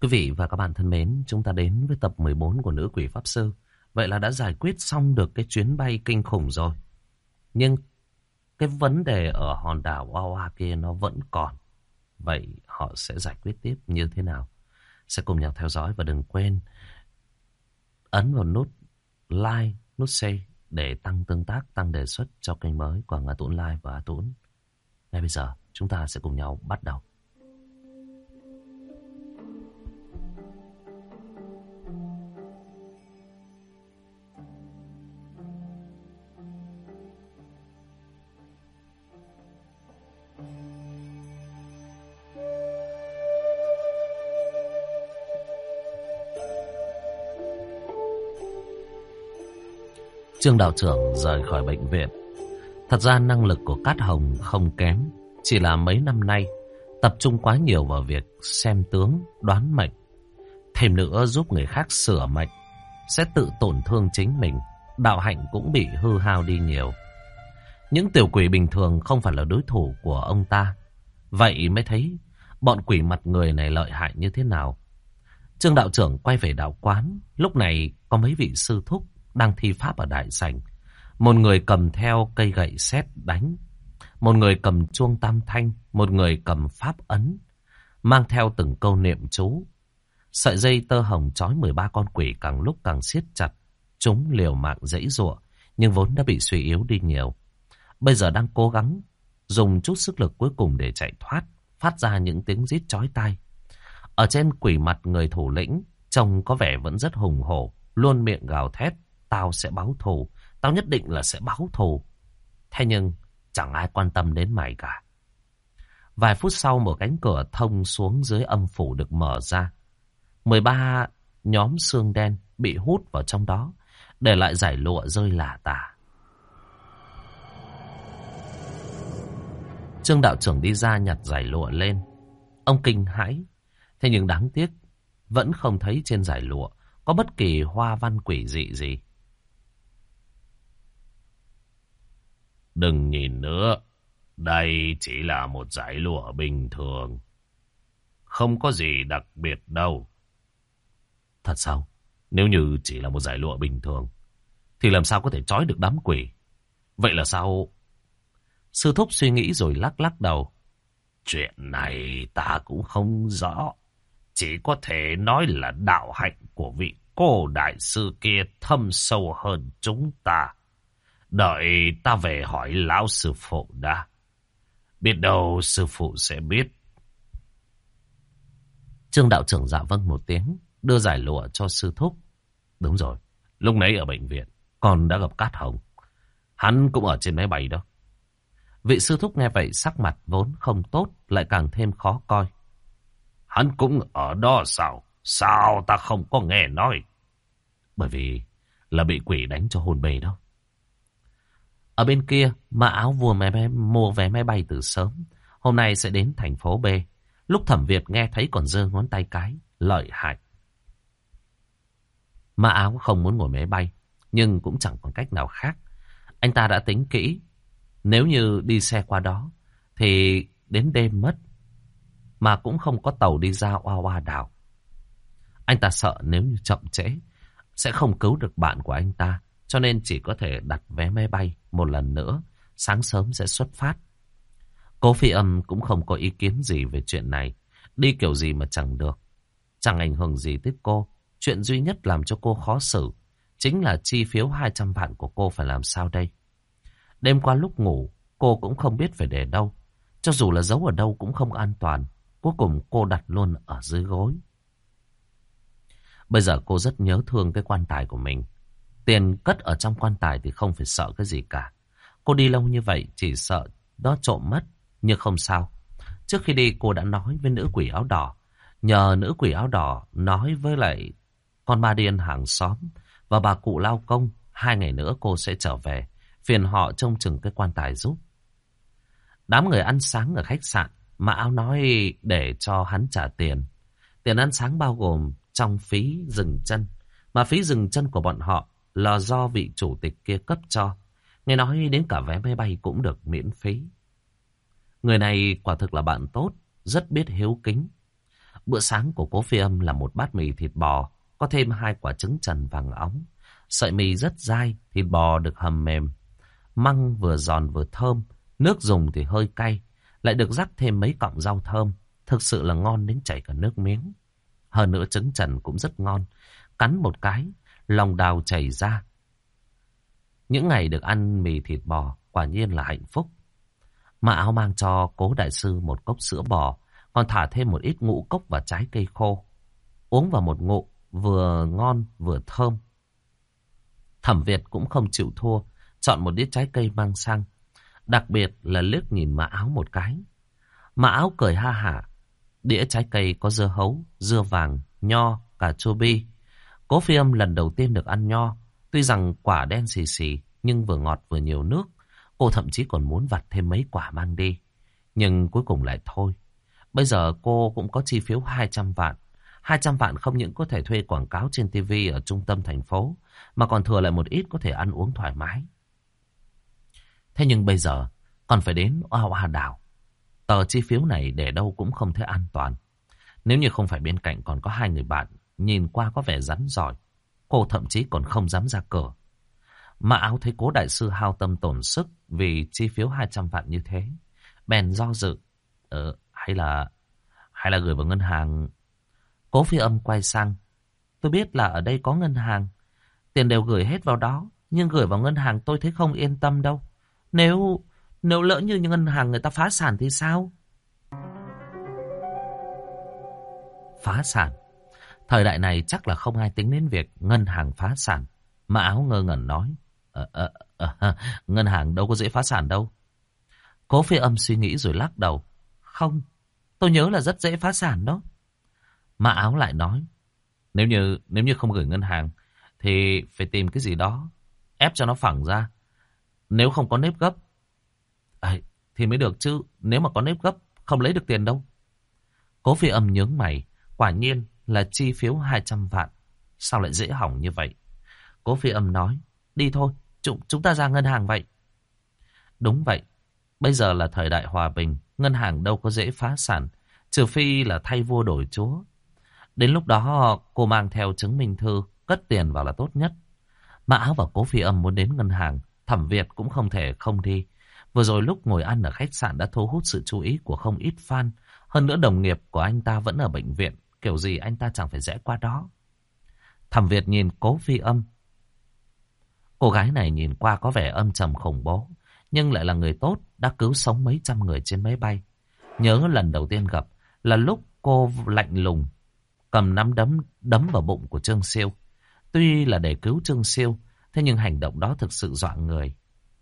Quý vị và các bạn thân mến, chúng ta đến với tập 14 của Nữ Quỷ Pháp Sư. Vậy là đã giải quyết xong được cái chuyến bay kinh khủng rồi. Nhưng cái vấn đề ở hòn đảo Oa kia nó vẫn còn. Vậy họ sẽ giải quyết tiếp như thế nào? Sẽ cùng nhau theo dõi và đừng quên ấn vào nút like, nút share để tăng tương tác, tăng đề xuất cho kênh mới của Ngà Tũng Like và A Tũng. Ngay bây giờ, chúng ta sẽ cùng nhau bắt đầu. Trương đạo trưởng rời khỏi bệnh viện. Thật ra năng lực của Cát Hồng không kém. Chỉ là mấy năm nay tập trung quá nhiều vào việc xem tướng, đoán mệnh. Thêm nữa giúp người khác sửa mệnh sẽ tự tổn thương chính mình. Đạo hạnh cũng bị hư hao đi nhiều. Những tiểu quỷ bình thường không phải là đối thủ của ông ta. Vậy mới thấy bọn quỷ mặt người này lợi hại như thế nào. Trương đạo trưởng quay về đạo quán. Lúc này có mấy vị sư thúc đang thi pháp ở đại sảnh. Một người cầm theo cây gậy sét đánh. Một người cầm chuông tam thanh. Một người cầm pháp ấn. Mang theo từng câu niệm chú. Sợi dây tơ hồng trói 13 con quỷ càng lúc càng siết chặt. Chúng liều mạng dãy giụa nhưng vốn đã bị suy yếu đi nhiều. Bây giờ đang cố gắng dùng chút sức lực cuối cùng để chạy thoát, phát ra những tiếng rít chói tai. Ở trên quỷ mặt người thủ lĩnh, trông có vẻ vẫn rất hùng hổ, luôn miệng gào thét. Tao sẽ báo thù. Tao nhất định là sẽ báo thù. Thế nhưng, chẳng ai quan tâm đến mày cả. Vài phút sau, một cánh cửa thông xuống dưới âm phủ được mở ra. 13 nhóm xương đen bị hút vào trong đó. Để lại giải lụa rơi lả tả. Trương đạo trưởng đi ra nhặt giải lụa lên. Ông kinh hãi. Thế nhưng đáng tiếc. Vẫn không thấy trên giải lụa có bất kỳ hoa văn quỷ dị gì. Đừng nhìn nữa. Đây chỉ là một giải lụa bình thường. Không có gì đặc biệt đâu. Thật sao? Nếu như chỉ là một giải lụa bình thường, thì làm sao có thể trói được đám quỷ? Vậy là sao? Sư thúc suy nghĩ rồi lắc lắc đầu. Chuyện này ta cũng không rõ. Chỉ có thể nói là đạo hạnh của vị cô đại sư kia thâm sâu hơn chúng ta. Đợi ta về hỏi lão sư phụ đã. Biết đâu sư phụ sẽ biết. Trương đạo trưởng dạ vâng một tiếng, đưa giải lụa cho sư thúc. Đúng rồi, lúc nãy ở bệnh viện, con đã gặp Cát Hồng. Hắn cũng ở trên máy bay đó. Vị sư thúc nghe vậy sắc mặt vốn không tốt, lại càng thêm khó coi. Hắn cũng ở đó sao? Sao ta không có nghe nói? Bởi vì là bị quỷ đánh cho hồn bề đó. Ở bên kia, Mã áo vua máy mua vé máy bay từ sớm. Hôm nay sẽ đến thành phố B. Lúc thẩm Việt nghe thấy còn giơ ngón tay cái. Lợi hại. Mã áo không muốn ngồi máy bay. Nhưng cũng chẳng còn cách nào khác. Anh ta đã tính kỹ. Nếu như đi xe qua đó. Thì đến đêm mất. Mà cũng không có tàu đi ra Oa Oa đảo. Anh ta sợ nếu như chậm trễ. Sẽ không cứu được bạn của anh ta. Cho nên chỉ có thể đặt vé máy bay một lần nữa. Sáng sớm sẽ xuất phát. Cố phi âm cũng không có ý kiến gì về chuyện này. Đi kiểu gì mà chẳng được. Chẳng ảnh hưởng gì tới cô. Chuyện duy nhất làm cho cô khó xử. Chính là chi phiếu 200 vạn của cô phải làm sao đây. Đêm qua lúc ngủ, cô cũng không biết phải để đâu. Cho dù là giấu ở đâu cũng không an toàn. Cuối cùng cô đặt luôn ở dưới gối. Bây giờ cô rất nhớ thương cái quan tài của mình. Tiền cất ở trong quan tài thì không phải sợ cái gì cả. Cô đi lâu như vậy chỉ sợ đó trộm mất. Nhưng không sao. Trước khi đi, cô đã nói với nữ quỷ áo đỏ. Nhờ nữ quỷ áo đỏ nói với lại con ma điên hàng xóm và bà cụ lao công. Hai ngày nữa cô sẽ trở về. Phiền họ trông chừng cái quan tài giúp. Đám người ăn sáng ở khách sạn. Mà áo nói để cho hắn trả tiền. Tiền ăn sáng bao gồm trong phí dừng chân. Mà phí dừng chân của bọn họ là do vị chủ tịch kia cấp cho. Nghe nói đến cả vé máy bay cũng được miễn phí. Người này quả thực là bạn tốt, rất biết hiếu kính. Bữa sáng của cố phi âm là một bát mì thịt bò, có thêm hai quả trứng trần vàng óng. Sợi mì rất dai, thịt bò được hầm mềm. Măng vừa giòn vừa thơm, nước dùng thì hơi cay, lại được rắc thêm mấy cọng rau thơm. Thực sự là ngon đến chảy cả nước miếng. Hơn nữa trứng trần cũng rất ngon. Cắn một cái, lòng đào chảy ra. Những ngày được ăn mì thịt bò, quả nhiên là hạnh phúc. Mã áo mang cho cố đại sư một cốc sữa bò, còn thả thêm một ít ngũ cốc và trái cây khô. Uống vào một ngụ, vừa ngon vừa thơm. Thẩm Việt cũng không chịu thua, chọn một đĩa trái cây mang sang. Đặc biệt là liếc nhìn mã áo một cái. Mã áo cười ha hả. Đĩa trái cây có dưa hấu, dưa vàng, nho, cà chua bi. Cố phi âm lần đầu tiên được ăn nho. Tuy rằng quả đen xì xì, nhưng vừa ngọt vừa nhiều nước. Cô thậm chí còn muốn vặt thêm mấy quả mang đi. Nhưng cuối cùng lại thôi. Bây giờ cô cũng có chi phiếu 200 vạn. 200 vạn không những có thể thuê quảng cáo trên TV ở trung tâm thành phố, mà còn thừa lại một ít có thể ăn uống thoải mái. Thế nhưng bây giờ còn phải đến Oa Oa Đảo. Tờ chi phiếu này để đâu cũng không thể an toàn. Nếu như không phải bên cạnh còn có hai người bạn, nhìn qua có vẻ rắn giỏi, cô thậm chí còn không dám ra cửa. Mà áo thấy cố đại sư hao tâm tổn sức vì chi phiếu 200 vạn như thế. Bèn do dự. Ờ, hay là... Hay là gửi vào ngân hàng... Cố phi âm quay sang. Tôi biết là ở đây có ngân hàng. Tiền đều gửi hết vào đó. Nhưng gửi vào ngân hàng tôi thấy không yên tâm đâu. Nếu... Nếu lỡ như ngân hàng người ta phá sản thì sao? Phá sản? Thời đại này chắc là không ai tính đến việc ngân hàng phá sản. Mà áo ngơ ngẩn nói. À, à, à, ngân hàng đâu có dễ phá sản đâu. Cố phi âm suy nghĩ rồi lắc đầu. Không, tôi nhớ là rất dễ phá sản đó. Mà áo lại nói. Nếu như nếu như không gửi ngân hàng thì phải tìm cái gì đó ép cho nó phẳng ra. Nếu không có nếp gấp à, thì mới được chứ. Nếu mà có nếp gấp không lấy được tiền đâu. Cố phi âm nhướng mày. Quả nhiên là chi phiếu 200 vạn. Sao lại dễ hỏng như vậy? Cố phi âm nói. Đi thôi, chúng, chúng ta ra ngân hàng vậy. Đúng vậy. Bây giờ là thời đại hòa bình. Ngân hàng đâu có dễ phá sản. Trừ phi là thay vua đổi chúa. Đến lúc đó cô mang theo chứng minh thư, cất tiền vào là tốt nhất. Mã và cố phi âm muốn đến ngân hàng. Thẩm Việt cũng không thể không đi. Vừa rồi lúc ngồi ăn ở khách sạn đã thu hút sự chú ý của không ít fan. Hơn nữa đồng nghiệp của anh ta vẫn ở bệnh viện. Kiểu gì anh ta chẳng phải rẽ qua đó. Thẩm Việt nhìn cố phi âm. Cô gái này nhìn qua có vẻ âm trầm khủng bố. Nhưng lại là người tốt, đã cứu sống mấy trăm người trên máy bay. Nhớ lần đầu tiên gặp là lúc cô lạnh lùng, cầm nắm đấm đấm vào bụng của Trương Siêu. Tuy là để cứu Trương Siêu, thế nhưng hành động đó thực sự dọa người.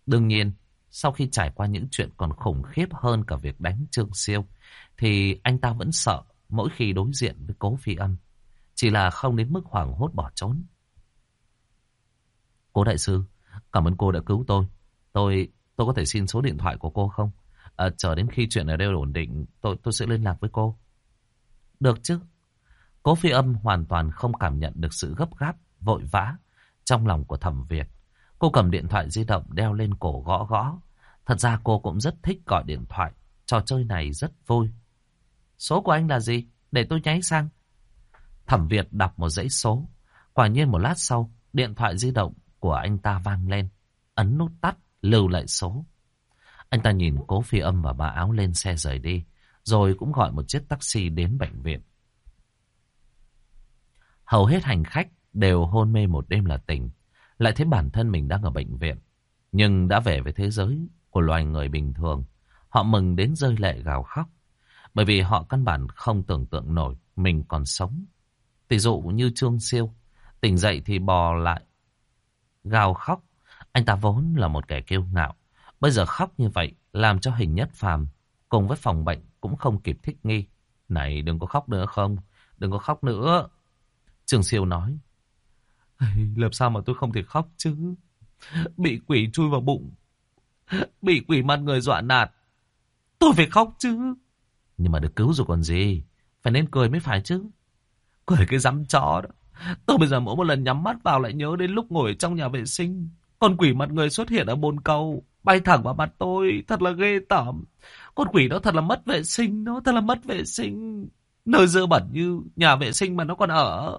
Đương nhiên, sau khi trải qua những chuyện còn khủng khiếp hơn cả việc đánh Trương Siêu, thì anh ta vẫn sợ mỗi khi đối diện với cố phi âm. Chỉ là không đến mức hoảng hốt bỏ trốn. Cố đại sư, cảm ơn cô đã cứu tôi. Tôi tôi có thể xin số điện thoại của cô không? À, chờ đến khi chuyện ở đây ổn định, tôi tôi sẽ liên lạc với cô. Được chứ. Cố phi âm hoàn toàn không cảm nhận được sự gấp gáp, vội vã trong lòng của thẩm Việt. Cô cầm điện thoại di động đeo lên cổ gõ gõ. Thật ra cô cũng rất thích gọi điện thoại. Trò chơi này rất vui. Số của anh là gì? Để tôi nháy sang. Thẩm Việt đọc một dãy số. Quả nhiên một lát sau, điện thoại di động của anh ta vang lên. Ấn nút tắt, lưu lại số. Anh ta nhìn cố phi âm và bà áo lên xe rời đi. Rồi cũng gọi một chiếc taxi đến bệnh viện. Hầu hết hành khách đều hôn mê một đêm là tỉnh. Lại thấy bản thân mình đang ở bệnh viện. Nhưng đã về với thế giới của loài người bình thường. Họ mừng đến rơi lệ gào khóc. Bởi vì họ căn bản không tưởng tượng nổi mình còn sống. Tỷ dụ như Trương Siêu, tỉnh dậy thì bò lại, gào khóc. Anh ta vốn là một kẻ kiêu ngạo. Bây giờ khóc như vậy làm cho hình nhất phàm cùng với phòng bệnh cũng không kịp thích nghi. Này đừng có khóc nữa không, đừng có khóc nữa. Trương Siêu nói. Làm sao mà tôi không thể khóc chứ? Bị quỷ chui vào bụng. Bị quỷ mặt người dọa nạt. Tôi phải khóc chứ. Nhưng mà được cứu rồi còn gì. Phải nên cười mới phải chứ. Cười cái dám chó đó. Tôi bây giờ mỗi một lần nhắm mắt vào lại nhớ đến lúc ngồi trong nhà vệ sinh. Con quỷ mặt người xuất hiện ở bồn cầu. Bay thẳng vào mặt tôi. Thật là ghê tởm. Con quỷ đó thật là mất vệ sinh. Nó thật là mất vệ sinh. Nơi dơ bẩn như nhà vệ sinh mà nó còn ở.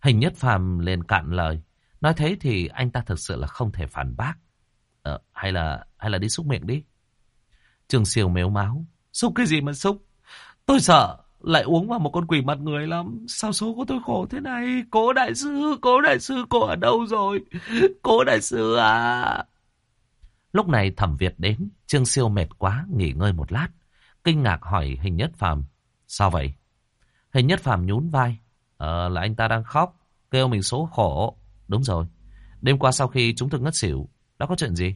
Hình nhất phàm lên cạn lời. Nói thế thì anh ta thực sự là không thể phản bác. Ờ, hay là hay là đi xúc miệng đi. Trường siêu mếu máu. Xúc cái gì mà xúc? Tôi sợ lại uống vào một con quỷ mặt người lắm. Sao số của tôi khổ thế này? Cố đại sư, cố đại sư, cô ở đâu rồi? Cố đại sư à? Lúc này thẩm Việt đến, Trương Siêu mệt quá, nghỉ ngơi một lát. Kinh ngạc hỏi hình nhất phàm. Sao vậy? Hình nhất phàm nhún vai. Ờ, là anh ta đang khóc, kêu mình số khổ. Đúng rồi. Đêm qua sau khi chúng tôi ngất xỉu, đã có chuyện gì?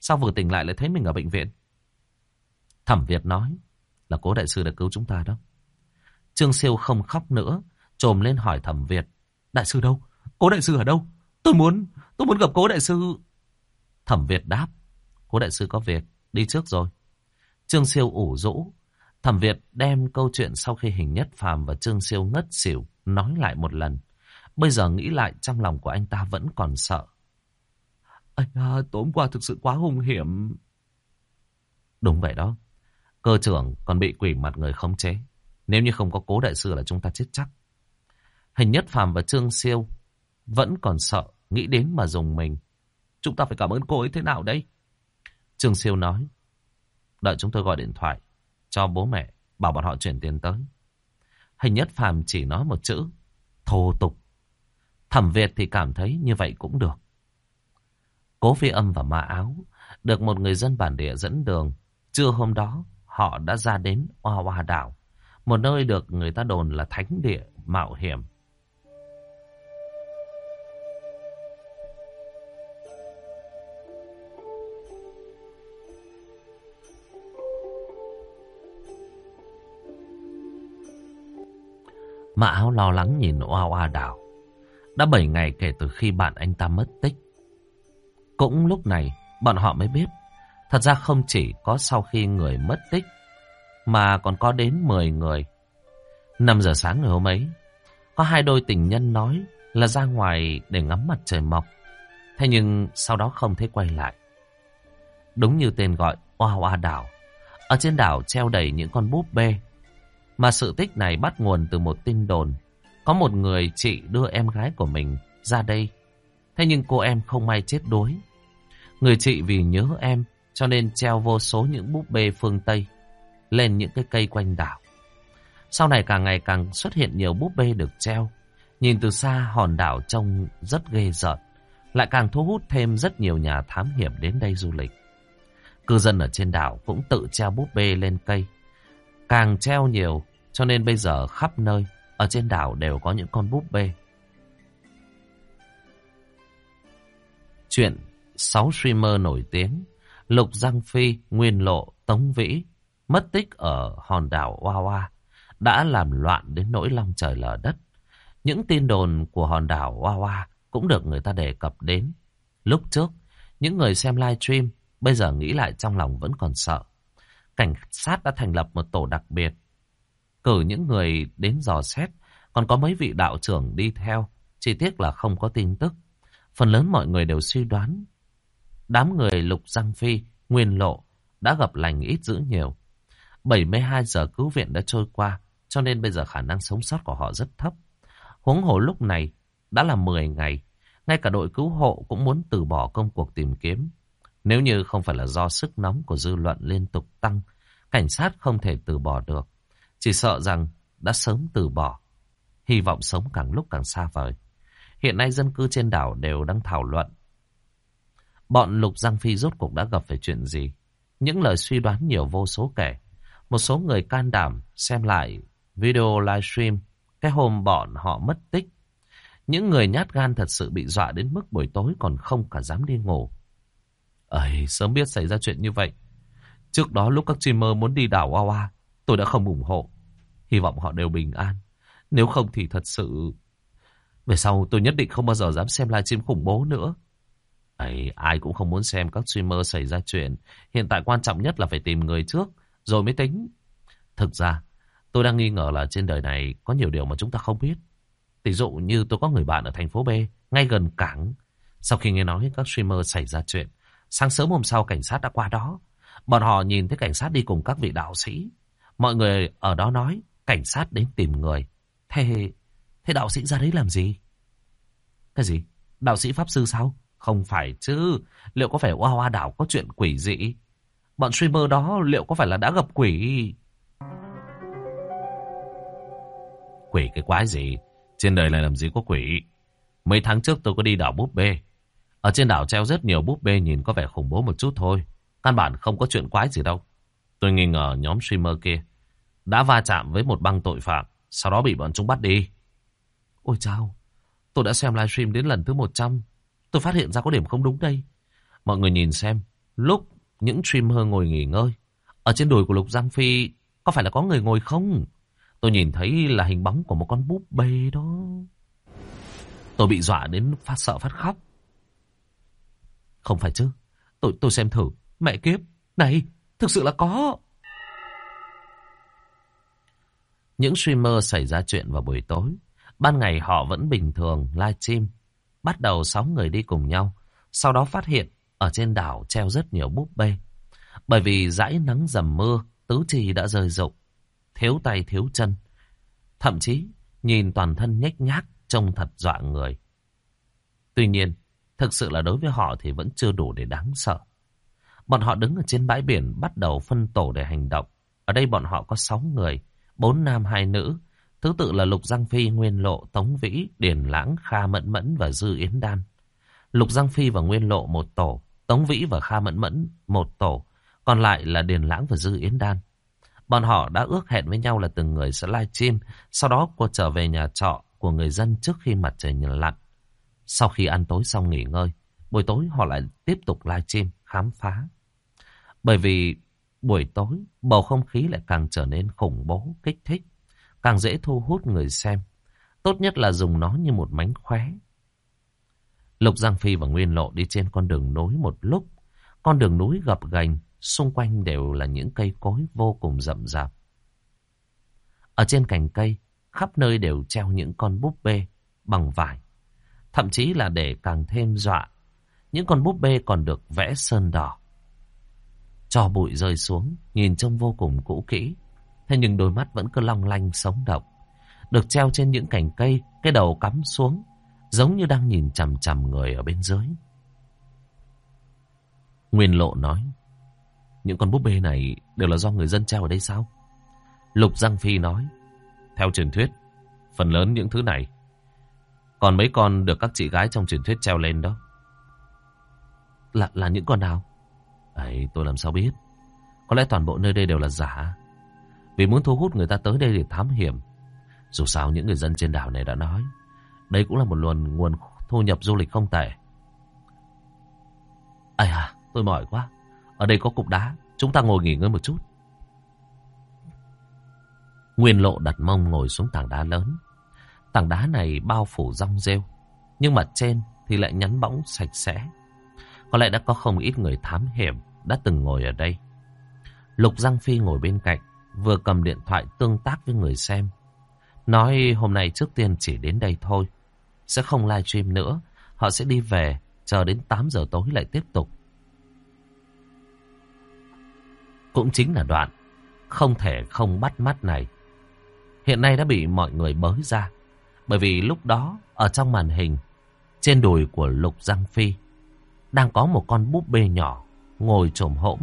Sao vừa tỉnh lại lại thấy mình ở bệnh viện? Thẩm Việt nói là cố đại sư đã cứu chúng ta đó. Trương Siêu không khóc nữa, trồm lên hỏi Thẩm Việt. Đại sư đâu? Cố đại sư ở đâu? Tôi muốn, tôi muốn gặp cố đại sư. Thẩm Việt đáp. Cố đại sư có việc, đi trước rồi. Trương Siêu ủ rũ. Thẩm Việt đem câu chuyện sau khi hình nhất phàm và Trương Siêu ngất xỉu nói lại một lần. Bây giờ nghĩ lại trong lòng của anh ta vẫn còn sợ. Anh à, tối qua thực sự quá hung hiểm. Đúng vậy đó. Cơ trưởng còn bị quỷ mặt người khống chế. Nếu như không có cố đại sư là chúng ta chết chắc. Hình nhất phàm và Trương Siêu vẫn còn sợ, nghĩ đến mà dùng mình. Chúng ta phải cảm ơn cô ấy thế nào đây? Trương Siêu nói. Đợi chúng tôi gọi điện thoại cho bố mẹ, bảo bọn họ chuyển tiền tới. Hình nhất phàm chỉ nói một chữ, thô tục. Thẩm Việt thì cảm thấy như vậy cũng được. Cố phi âm và ma áo được một người dân bản địa dẫn đường. Trưa hôm đó, họ đã ra đến Hoa Hoa Đảo, một nơi được người ta đồn là thánh địa mạo hiểm. Mã áo lo lắng nhìn Hoa Hoa Đảo. Đã 7 ngày kể từ khi bạn anh ta mất tích. Cũng lúc này, bọn họ mới biết. Thật ra không chỉ có sau khi người mất tích, mà còn có đến 10 người. 5 giờ sáng ngày hôm ấy, có hai đôi tình nhân nói là ra ngoài để ngắm mặt trời mọc. Thế nhưng sau đó không thấy quay lại. Đúng như tên gọi Hoa Hoa Đảo. Ở trên đảo treo đầy những con búp bê mà sự tích này bắt nguồn từ một tin đồn. Có một người chị đưa em gái của mình ra đây. Thế nhưng cô em không may chết đuối. Người chị vì nhớ em cho nên treo vô số những búp bê phương Tây lên những cái cây quanh đảo. Sau này càng ngày càng xuất hiện nhiều búp bê được treo. Nhìn từ xa, hòn đảo trông rất ghê rợn. Lại càng thu hút thêm rất nhiều nhà thám hiểm đến đây du lịch. Cư dân ở trên đảo cũng tự treo búp bê lên cây. Càng treo nhiều, cho nên bây giờ khắp nơi, ở trên đảo đều có những con búp bê. Chuyện 6 streamer nổi tiếng Lục Giang Phi, Nguyên Lộ, Tống Vĩ mất tích ở hòn đảo Hoa Hoa đã làm loạn đến nỗi long trời lở đất. Những tin đồn của hòn đảo Hoa Hoa cũng được người ta đề cập đến. Lúc trước, những người xem live stream bây giờ nghĩ lại trong lòng vẫn còn sợ. Cảnh sát đã thành lập một tổ đặc biệt cử những người đến dò xét, còn có mấy vị đạo trưởng đi theo, chỉ tiếc là không có tin tức. Phần lớn mọi người đều suy đoán, đám người lục giang phi, nguyên lộ, đã gặp lành ít dữ nhiều. 72 giờ cứu viện đã trôi qua, cho nên bây giờ khả năng sống sót của họ rất thấp. Huống hồ lúc này đã là 10 ngày, ngay cả đội cứu hộ cũng muốn từ bỏ công cuộc tìm kiếm. Nếu như không phải là do sức nóng của dư luận liên tục tăng, cảnh sát không thể từ bỏ được. Chỉ sợ rằng đã sớm từ bỏ. Hy vọng sống càng lúc càng xa vời. Hiện nay dân cư trên đảo đều đang thảo luận. Bọn Lục Giang Phi rốt cuộc đã gặp phải chuyện gì? Những lời suy đoán nhiều vô số kể. Một số người can đảm xem lại video livestream cái hôm bọn họ mất tích. Những người nhát gan thật sự bị dọa đến mức buổi tối còn không cả dám đi ngủ. Ây, sớm biết xảy ra chuyện như vậy. Trước đó lúc các streamer muốn đi đảo Hoa Hoa, Tôi đã không ủng hộ. Hy vọng họ đều bình an. Nếu không thì thật sự... Về sau tôi nhất định không bao giờ dám xem livestream khủng bố nữa. Ấy, ai cũng không muốn xem các streamer xảy ra chuyện. Hiện tại quan trọng nhất là phải tìm người trước, rồi mới tính. Thực ra, tôi đang nghi ngờ là trên đời này có nhiều điều mà chúng ta không biết. Tỷ dụ như tôi có người bạn ở thành phố B, ngay gần cảng. Sau khi nghe nói các streamer xảy ra chuyện, sáng sớm hôm sau cảnh sát đã qua đó. Bọn họ nhìn thấy cảnh sát đi cùng các vị đạo sĩ. Mọi người ở đó nói cảnh sát đến tìm người. Thế, thế đạo sĩ ra đấy làm gì? Cái gì? Đạo sĩ Pháp Sư sao? Không phải chứ. Liệu có phải Hoa Hoa Đảo có chuyện quỷ dị? Bọn streamer đó liệu có phải là đã gặp quỷ? Quỷ cái quái gì? Trên đời này làm gì có quỷ? Mấy tháng trước tôi có đi đảo búp bê. Ở trên đảo treo rất nhiều búp bê nhìn có vẻ khủng bố một chút thôi. Căn bản không có chuyện quái gì đâu. Tôi nghi ngờ nhóm streamer kia đã va chạm với một băng tội phạm, sau đó bị bọn chúng bắt đi. Ôi chao, tôi đã xem livestream đến lần thứ 100. Tôi phát hiện ra có điểm không đúng đây. Mọi người nhìn xem, lúc những streamer ngồi nghỉ ngơi, ở trên đùi của Lục Giang Phi có phải là có người ngồi không? Tôi nhìn thấy là hình bóng của một con búp bê đó. Tôi bị dọa đến phát sợ phát khóc. Không phải chứ. Tôi, tôi xem thử. Mẹ kiếp. Này, thực sự là có. Những streamer xảy ra chuyện vào buổi tối. Ban ngày họ vẫn bình thường live stream Bắt đầu sáu người đi cùng nhau. Sau đó phát hiện ở trên đảo treo rất nhiều búp bê. Bởi vì dãi nắng dầm mưa, tứ chi đã rơi rụng. Thiếu tay thiếu chân. Thậm chí nhìn toàn thân nhếch nhác trông thật dọa người. Tuy nhiên, thực sự là đối với họ thì vẫn chưa đủ để đáng sợ. Bọn họ đứng ở trên bãi biển bắt đầu phân tổ để hành động. Ở đây bọn họ có 6 người, 4 nam 2 nữ. Thứ tự là Lục Giang Phi, Nguyên Lộ, Tống Vĩ, Điền Lãng, Kha Mẫn Mẫn và Dư Yến Đan. Lục Giang Phi và Nguyên Lộ một tổ, Tống Vĩ và Kha Mẫn Mẫn một tổ, còn lại là Điền Lãng và Dư Yến Đan. Bọn họ đã ước hẹn với nhau là từng người sẽ livestream, sau đó cô trở về nhà trọ của người dân trước khi mặt trời nhìn lặn. Sau khi ăn tối xong nghỉ ngơi, buổi tối họ lại tiếp tục livestream khám phá. Bởi vì buổi tối bầu không khí lại càng trở nên khủng bố, kích thích, càng dễ thu hút người xem. Tốt nhất là dùng nó như một mánh khóe. Lục Giang Phi và Nguyên Lộ đi trên con đường núi một lúc. Con đường núi gập ghềnh, xung quanh đều là những cây cối vô cùng rậm rạp. Ở trên cành cây, khắp nơi đều treo những con búp bê bằng vải. Thậm chí là để càng thêm dọa, những con búp bê còn được vẽ sơn đỏ. Cho bụi rơi xuống, nhìn trông vô cùng cũ kỹ. Thế nhưng đôi mắt vẫn cứ long lanh sống động. Được treo trên những cành cây, cái đầu cắm xuống, giống như đang nhìn chằm chằm người ở bên dưới. Nguyên Lộ nói, những con búp bê này đều là do người dân treo ở đây sao? Lục Giang Phi nói, theo truyền thuyết, phần lớn những thứ này còn mấy con được các chị gái trong truyền thuyết treo lên đó. Là, là những con nào? Ấy, tôi làm sao biết. Có lẽ toàn bộ nơi đây đều là giả. Vì muốn thu hút người ta tới đây để thám hiểm. Dù sao những người dân trên đảo này đã nói. Đây cũng là một luồng nguồn thu nhập du lịch không tệ. Ây à, tôi mỏi quá. Ở đây có cục đá. Chúng ta ngồi nghỉ ngơi một chút. Nguyên lộ đặt mông ngồi xuống tảng đá lớn. Tảng đá này bao phủ rong rêu. Nhưng mặt trên thì lại nhắn bóng sạch sẽ. Có lẽ đã có không ít người thám hiểm đã từng ngồi ở đây. Lục Giang Phi ngồi bên cạnh, vừa cầm điện thoại tương tác với người xem. Nói hôm nay trước tiên chỉ đến đây thôi. Sẽ không live stream nữa. Họ sẽ đi về, chờ đến 8 giờ tối lại tiếp tục. Cũng chính là đoạn không thể không bắt mắt này. Hiện nay đã bị mọi người bới ra. Bởi vì lúc đó, ở trong màn hình, trên đùi của Lục Giang Phi, đang có một con búp bê nhỏ ngồi trồm hỗn.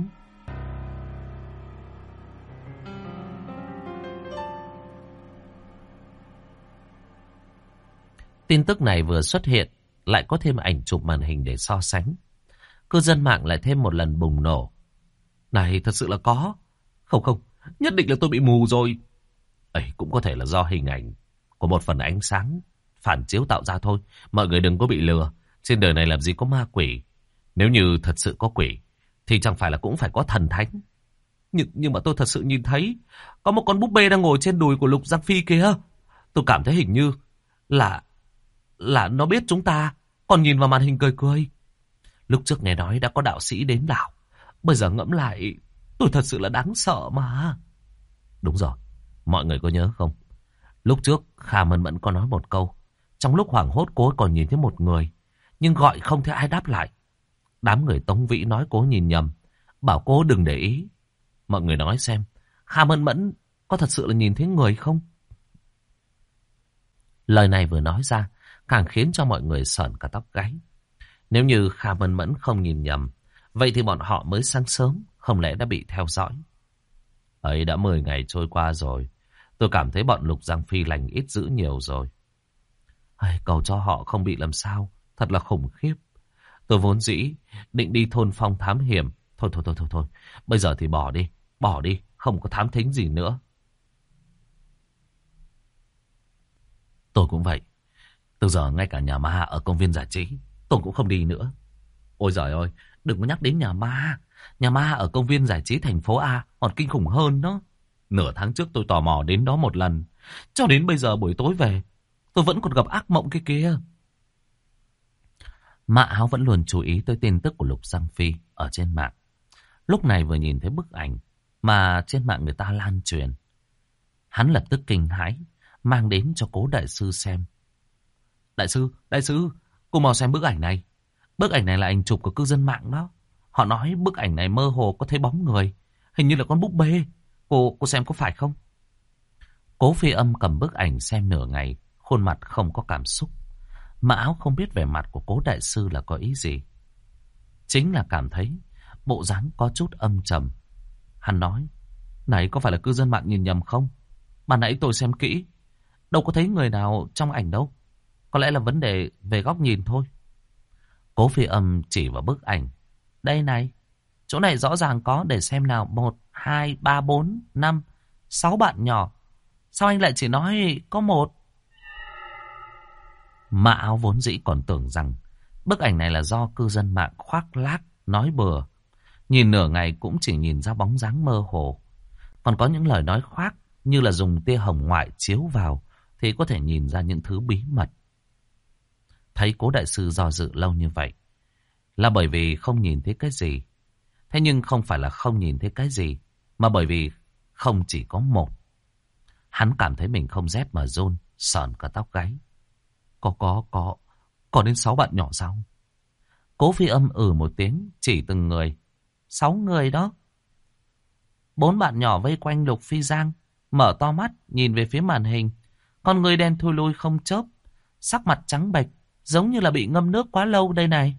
Tin tức này vừa xuất hiện, lại có thêm ảnh chụp màn hình để so sánh. Cư dân mạng lại thêm một lần bùng nổ. Này, thật sự là có. Không không, nhất định là tôi bị mù rồi. Ấy cũng có thể là do hình ảnh của một phần ánh sáng phản chiếu tạo ra thôi. Mọi người đừng có bị lừa. Trên đời này làm gì có ma quỷ. Nếu như thật sự có quỷ, thì chẳng phải là cũng phải có thần thánh. Nhưng, nhưng mà tôi thật sự nhìn thấy có một con búp bê đang ngồi trên đùi của Lục Giang Phi kia. Tôi cảm thấy hình như là là nó biết chúng ta, còn nhìn vào màn hình cười cười. Lúc trước nghe nói đã có đạo sĩ đến đảo. Bây giờ ngẫm lại, tôi thật sự là đáng sợ mà. Đúng rồi, mọi người có nhớ không? Lúc trước Kha Mẫn Mẫn có nói một câu. Trong lúc hoảng hốt cô còn nhìn thấy một người. Nhưng gọi không thấy ai đáp lại. Đám người Tống Vĩ nói cố nhìn nhầm. Bảo cô đừng để ý. Mọi người nói xem. Kha Mẫn Mẫn có thật sự là nhìn thấy người không? Lời này vừa nói ra, càng khiến cho mọi người sợn cả tóc gáy. Nếu như Kha Mân Mẫn không nhìn nhầm, vậy thì bọn họ mới sáng sớm, không lẽ đã bị theo dõi. Ấy đã 10 ngày trôi qua rồi, tôi cảm thấy bọn Lục Giang Phi lành ít dữ nhiều rồi. Ai, cầu cho họ không bị làm sao, thật là khủng khiếp. Tôi vốn dĩ định đi thôn phong thám hiểm. Thôi thôi thôi thôi thôi, bây giờ thì bỏ đi, bỏ đi, không có thám thính gì nữa. Tôi cũng vậy. Từ giờ ngay cả nhà ma ở công viên giải trí, tôi cũng không đi nữa. Ôi giời ơi, đừng có nhắc đến nhà ma. Nhà ma ở công viên giải trí thành phố A còn kinh khủng hơn đó. Nửa tháng trước tôi tò mò đến đó một lần. Cho đến bây giờ buổi tối về, tôi vẫn còn gặp ác mộng cái kia. Mạ háo vẫn luôn chú ý tới tin tức của Lục Giang Phi ở trên mạng. Lúc này vừa nhìn thấy bức ảnh mà trên mạng người ta lan truyền. Hắn lập tức kinh hãi, mang đến cho cố đại sư xem. Đại sư, đại sư, cô mau xem bức ảnh này. Bức ảnh này là ảnh chụp của cư dân mạng đó. Họ nói bức ảnh này mơ hồ có thấy bóng người. Hình như là con búp bê. Cô, cô xem có phải không? Cố phi âm cầm bức ảnh xem nửa ngày, khuôn mặt không có cảm xúc. Mà áo không biết về mặt của cố đại sư là có ý gì. Chính là cảm thấy bộ dáng có chút âm trầm. Hắn nói, này có phải là cư dân mạng nhìn nhầm không? Mà nãy tôi xem kỹ, đâu có thấy người nào trong ảnh đâu. Có lẽ là vấn đề về góc nhìn thôi. Cố phi âm chỉ vào bức ảnh. Đây này, chỗ này rõ ràng có để xem nào. Một, hai, ba, bốn, năm, sáu bạn nhỏ. Sao anh lại chỉ nói có một? Mã áo vốn dĩ còn tưởng rằng bức ảnh này là do cư dân mạng khoác lác, nói bừa. Nhìn nửa ngày cũng chỉ nhìn ra bóng dáng mơ hồ. Còn có những lời nói khoác như là dùng tia hồng ngoại chiếu vào thì có thể nhìn ra những thứ bí mật. Thấy cố đại sư do dự lâu như vậy là bởi vì không nhìn thấy cái gì. Thế nhưng không phải là không nhìn thấy cái gì mà bởi vì không chỉ có một. Hắn cảm thấy mình không rét mà run, sờn cả tóc gáy. Có, có, có, có đến sáu bạn nhỏ sao? Cố phi âm ừ một tiếng, chỉ từng người. Sáu người đó. Bốn bạn nhỏ vây quanh lục phi giang, mở to mắt, nhìn về phía màn hình. Con người đen thui lui không chớp, sắc mặt trắng bệch, giống như là bị ngâm nước quá lâu đây này.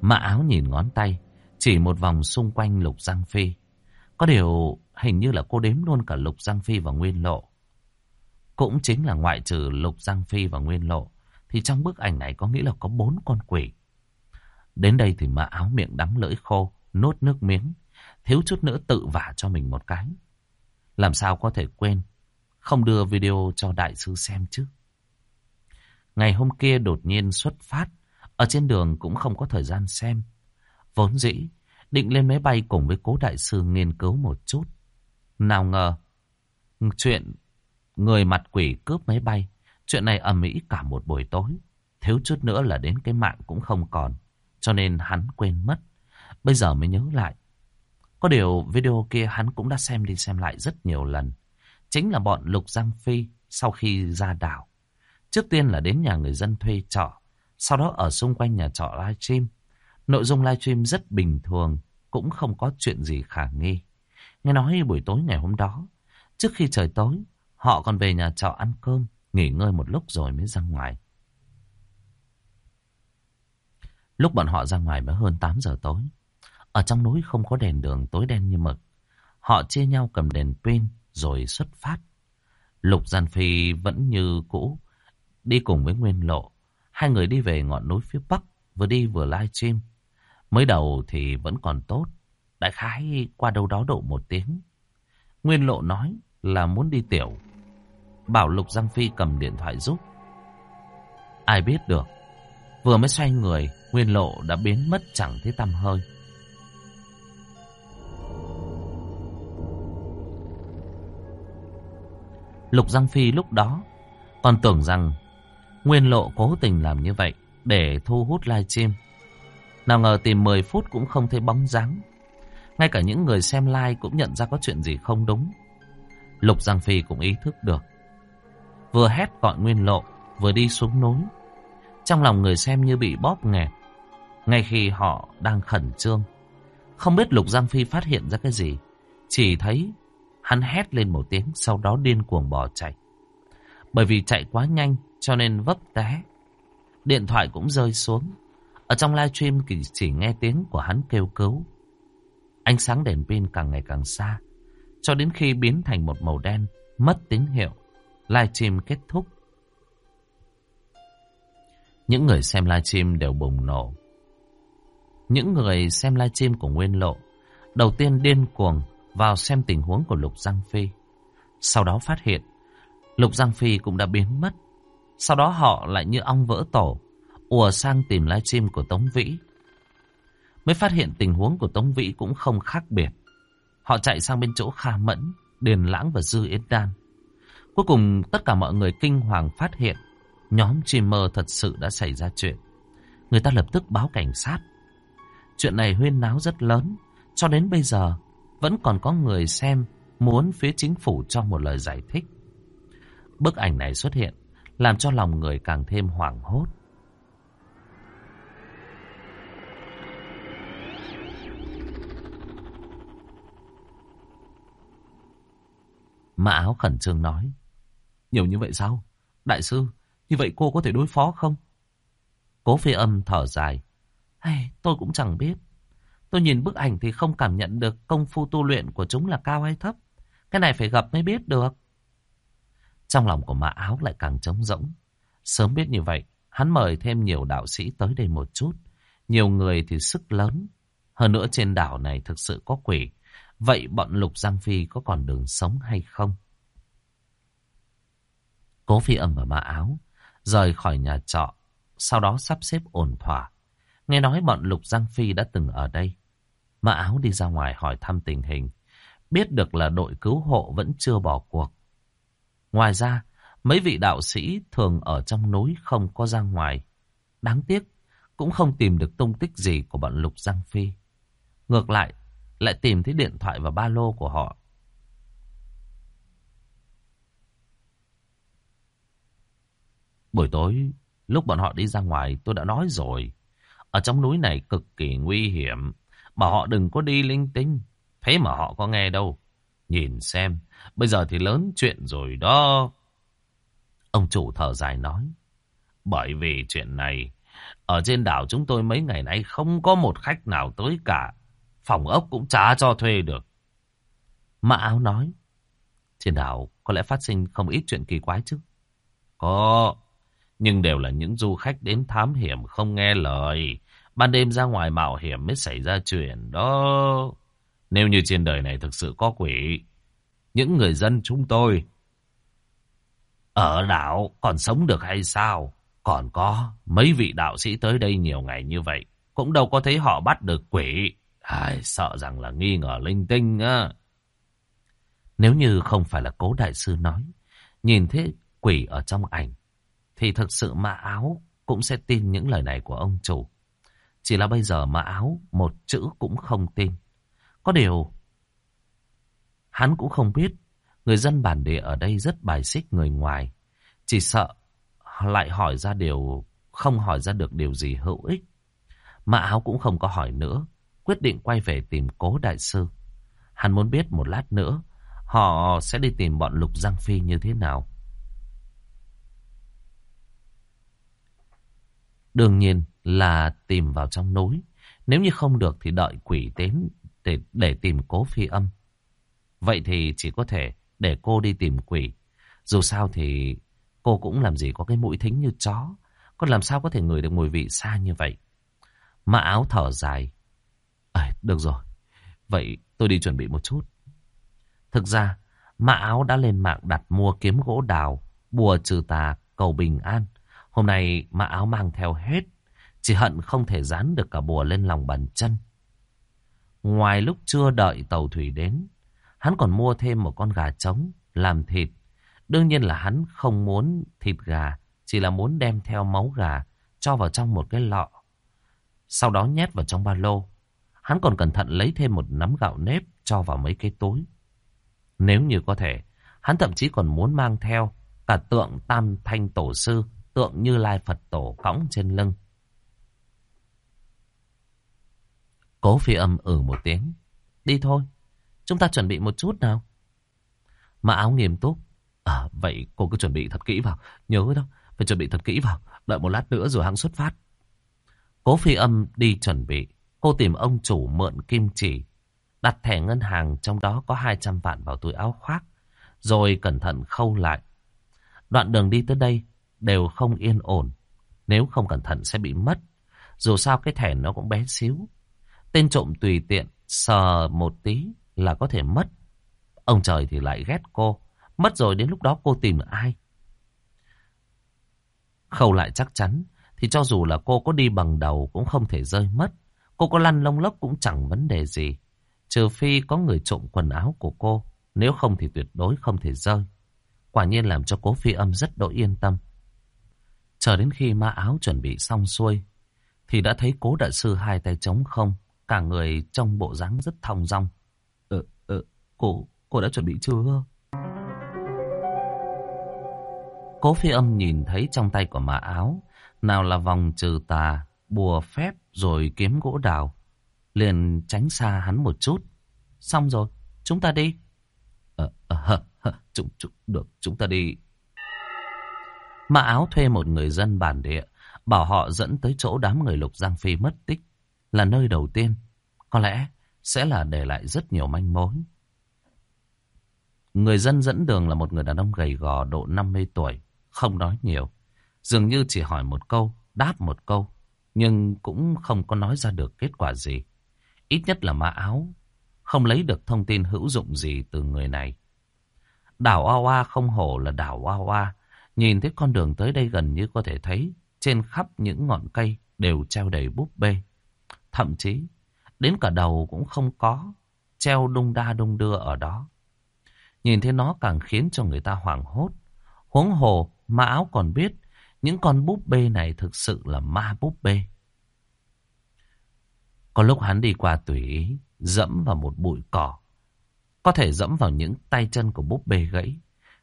Mã áo nhìn ngón tay, chỉ một vòng xung quanh lục giang phi. Có điều hình như là cô đếm luôn cả lục giang phi và nguyên lộ. Cũng chính là ngoại trừ lục giang phi và nguyên lộ. Thì trong bức ảnh này có nghĩa là có bốn con quỷ. Đến đây thì mã áo miệng đắng lưỡi khô, nốt nước miếng. Thiếu chút nữa tự vả cho mình một cái. Làm sao có thể quên không đưa video cho đại sư xem chứ. Ngày hôm kia đột nhiên xuất phát, ở trên đường cũng không có thời gian xem. Vốn dĩ, định lên máy bay cùng với cố đại sư nghiên cứu một chút. Nào ngờ, chuyện người mặt quỷ cướp máy bay, chuyện này ầm ĩ cả một buổi tối. Thiếu chút nữa là đến cái mạng cũng không còn, cho nên hắn quên mất. Bây giờ mới nhớ lại. Có điều video kia hắn cũng đã xem đi xem lại rất nhiều lần. Chính là bọn Lục Giang Phi sau khi ra đảo. Trước tiên là đến nhà người dân thuê trọ. Sau đó ở xung quanh nhà trọ livestream. Nội dung livestream rất bình thường. Cũng không có chuyện gì khả nghi. Nghe nói buổi tối ngày hôm đó. Trước khi trời tối. Họ còn về nhà trọ ăn cơm. Nghỉ ngơi một lúc rồi mới ra ngoài. Lúc bọn họ ra ngoài mới hơn 8 giờ tối. Ở trong núi không có đèn đường tối đen như mực. Họ chia nhau cầm đèn pin rồi xuất phát. Lục Gian Phi vẫn như cũ, đi cùng với Nguyên Lộ. Hai người đi về ngọn núi phía Bắc, vừa đi vừa live stream. Mới đầu thì vẫn còn tốt, đại khái qua đâu đó độ một tiếng. Nguyên Lộ nói là muốn đi tiểu, bảo Lục Giang Phi cầm điện thoại giúp. Ai biết được, vừa mới xoay người, Nguyên Lộ đã biến mất chẳng thấy tăm hơi. Lục Giang Phi lúc đó còn tưởng rằng Nguyên Lộ cố tình làm như vậy để thu hút livestream. Nào ngờ tìm 10 phút cũng không thấy bóng dáng. Ngay cả những người xem live cũng nhận ra có chuyện gì không đúng. Lục Giang Phi cũng ý thức được. Vừa hét gọi Nguyên Lộ, vừa đi xuống núi. Trong lòng người xem như bị bóp nghẹt. Ngay khi họ đang khẩn trương, Không biết Lục Giang Phi phát hiện ra cái gì. Chỉ thấy hắn hét lên một tiếng sau đó điên cuồng bỏ chạy. Bởi vì chạy quá nhanh cho nên vấp té. Điện thoại cũng rơi xuống. Ở trong livestream chỉ nghe tiếng của hắn kêu cứu. Ánh sáng đèn pin càng ngày càng xa. Cho đến khi biến thành một màu đen, mất tín hiệu. Livestream kết thúc. Những người xem livestream đều bùng nổ. Những người xem livestream của Nguyên Lộ đầu tiên điên cuồng vào xem tình huống của Lục Giang Phi. Sau đó phát hiện Lục Giang Phi cũng đã biến mất. Sau đó họ lại như ong vỡ tổ, ùa sang tìm livestream của Tống Vĩ. Mới phát hiện tình huống của Tống Vĩ cũng không khác biệt. Họ chạy sang bên chỗ Kha Mẫn, Điền Lãng và Dư Yến Đan. Cuối cùng tất cả mọi người kinh hoàng phát hiện nhóm streamer thật sự đã xảy ra chuyện. Người ta lập tức báo cảnh sát. Chuyện này huyên náo rất lớn, cho đến bây giờ vẫn còn có người xem muốn phía chính phủ cho một lời giải thích. Bức ảnh này xuất hiện làm cho lòng người càng thêm hoảng hốt. Mã áo khẩn trương nói. Nhiều như vậy sao? Đại sư, như vậy cô có thể đối phó không? Cố phi âm thở dài. Tôi cũng chẳng biết. Tôi nhìn bức ảnh thì không cảm nhận được công phu tu luyện của chúng là cao hay thấp. Cái này phải gặp mới biết được. Trong lòng của mã áo lại càng trống rỗng. Sớm biết như vậy, hắn mời thêm nhiều đạo sĩ tới đây một chút. Nhiều người thì sức lớn. Hơn nữa trên đảo này thực sự có quỷ. Vậy bọn Lục Giang Phi có còn đường sống hay không? Cố phi âm và mã áo rời khỏi nhà trọ, sau đó sắp xếp ổn thỏa. Nghe nói bọn Lục Giang Phi đã từng ở đây. Mã áo đi ra ngoài hỏi thăm tình hình. Biết được là đội cứu hộ vẫn chưa bỏ cuộc. Ngoài ra, mấy vị đạo sĩ thường ở trong núi không có ra ngoài. Đáng tiếc, cũng không tìm được tung tích gì của bọn Lục Giang Phi. Ngược lại, lại tìm thấy điện thoại và ba lô của họ. Buổi tối, lúc bọn họ đi ra ngoài, tôi đã nói rồi. Ở trong núi này cực kỳ nguy hiểm. Bảo họ đừng có đi linh tinh. Thế mà họ có nghe đâu. Nhìn xem, bây giờ thì lớn chuyện rồi đó. Ông chủ thở dài nói. Bởi vì chuyện này, ở trên đảo chúng tôi mấy ngày nay không có một khách nào tới cả. Phòng ốc cũng chả cho thuê được. Mã áo nói. Trên đảo có lẽ phát sinh không ít chuyện kỳ quái chứ. Có, nhưng đều là những du khách đến thám hiểm không nghe lời. Ban đêm ra ngoài mạo hiểm mới xảy ra chuyện đó. Nếu như trên đời này thực sự có quỷ, những người dân chúng tôi ở đảo còn sống được hay sao? Còn có mấy vị đạo sĩ tới đây nhiều ngày như vậy, cũng đâu có thấy họ bắt được quỷ. Ai, sợ rằng là nghi ngờ linh tinh á. Nếu như không phải là cố đại sư nói, nhìn thấy quỷ ở trong ảnh, thì thực sự mà áo cũng sẽ tin những lời này của ông chủ. Chỉ là bây giờ mà áo một chữ cũng không tin. Có điều, hắn cũng không biết người dân bản địa ở đây rất bài xích người ngoài. Chỉ sợ lại hỏi ra điều, không hỏi ra được điều gì hữu ích. Mã áo cũng không có hỏi nữa, quyết định quay về tìm cố đại sư. Hắn muốn biết một lát nữa, họ sẽ đi tìm bọn Lục Giang Phi như thế nào. Đương nhiên là tìm vào trong núi. Nếu như không được thì đợi quỷ đến để, để tìm cố phi âm. Vậy thì chỉ có thể để cô đi tìm quỷ. Dù sao thì cô cũng làm gì có cái mũi thính như chó. Còn làm sao có thể ngửi được mùi vị xa như vậy. Mã áo thở dài. À, được rồi. Vậy tôi đi chuẩn bị một chút. Thực ra, mã áo đã lên mạng đặt mua kiếm gỗ đào, bùa trừ tà, cầu bình an. Hôm nay mã áo mang theo hết. Chỉ hận không thể dán được cả bùa lên lòng bàn chân. Ngoài lúc chưa đợi tàu thủy đến, hắn còn mua thêm một con gà trống làm thịt. Đương nhiên là hắn không muốn thịt gà, chỉ là muốn đem theo máu gà cho vào trong một cái lọ. Sau đó nhét vào trong ba lô. Hắn còn cẩn thận lấy thêm một nắm gạo nếp cho vào mấy cái túi. Nếu như có thể, hắn thậm chí còn muốn mang theo cả tượng tam thanh tổ sư, tượng như lai Phật tổ cõng trên lưng. Cố phi âm ừ một tiếng. Đi thôi, chúng ta chuẩn bị một chút nào. Mà áo nghiêm túc. À, vậy cô cứ chuẩn bị thật kỹ vào. Nhớ đó, phải chuẩn bị thật kỹ vào. Đợi một lát nữa rồi hãng xuất phát. Cố phi âm đi chuẩn bị. Cô tìm ông chủ mượn kim chỉ. Đặt thẻ ngân hàng trong đó có 200 vạn vào túi áo khoác. Rồi cẩn thận khâu lại. Đoạn đường đi tới đây đều không yên ổn. Nếu không cẩn thận sẽ bị mất. Dù sao cái thẻ nó cũng bé xíu. Tên trộm tùy tiện, sờ một tí là có thể mất. Ông trời thì lại ghét cô. Mất rồi đến lúc đó cô tìm ai? Khâu lại chắc chắn, thì cho dù là cô có đi bằng đầu cũng không thể rơi mất. Cô có lăn lông lốc cũng chẳng vấn đề gì. Trừ phi có người trộm quần áo của cô. Nếu không thì tuyệt đối không thể rơi. Quả nhiên làm cho cố phi âm rất độ yên tâm. Chờ đến khi ma áo chuẩn bị xong xuôi. Thì đã thấy cố đại sư hai tay trống không. Cả người trong bộ dáng rất thong dong. Ờ, ờ, cô, cô đã chuẩn bị chưa? Cố phi âm nhìn thấy trong tay của mã áo, nào là vòng trừ tà, bùa phép rồi kiếm gỗ đào. Liền tránh xa hắn một chút. Xong rồi, chúng ta đi. Ờ, ờ, ờ, chúng, chúng, được, chúng ta đi. Mã áo thuê một người dân bản địa, bảo họ dẫn tới chỗ đám người lục Giang Phi mất tích, là nơi đầu tiên. Có lẽ sẽ là để lại rất nhiều manh mối. Người dân dẫn đường là một người đàn ông gầy gò độ 50 tuổi, không nói nhiều. Dường như chỉ hỏi một câu, đáp một câu, nhưng cũng không có nói ra được kết quả gì. Ít nhất là mã áo, không lấy được thông tin hữu dụng gì từ người này. Đảo Oa Oa không hổ là đảo Oa Oa, nhìn thấy con đường tới đây gần như có thể thấy, trên khắp những ngọn cây đều treo đầy búp bê. Thậm chí, đến cả đầu cũng không có, treo đung đa đung đưa ở đó. Nhìn thấy nó càng khiến cho người ta hoảng hốt. Huống hồ, ma áo còn biết những con búp bê này thực sự là ma búp bê. Có lúc hắn đi qua tùy ý, dẫm vào một bụi cỏ. Có thể dẫm vào những tay chân của búp bê gãy,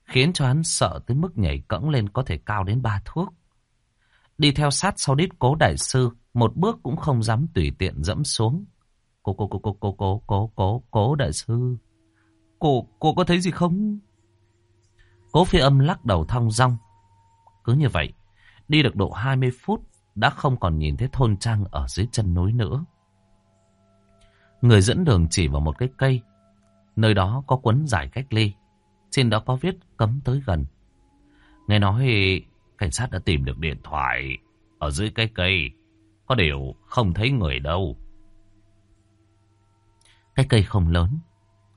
khiến cho hắn sợ tới mức nhảy cẫng lên có thể cao đến ba thước. Đi theo sát sau đít cố đại sư, một bước cũng không dám tùy tiện dẫm xuống. Cố cố cố cố cố cố cố cố cố đại sư. Cô, cô có thấy gì không? Cố phi âm lắc đầu thong dong. Cứ như vậy, đi được độ 20 phút, đã không còn nhìn thấy thôn trang ở dưới chân núi nữa. Người dẫn đường chỉ vào một cái cây. Nơi đó có cuốn giải cách ly. Trên đó có viết cấm tới gần. Nghe nói cảnh sát đã tìm được điện thoại ở dưới cái cây. Có điều không thấy người đâu. Cái cây không lớn,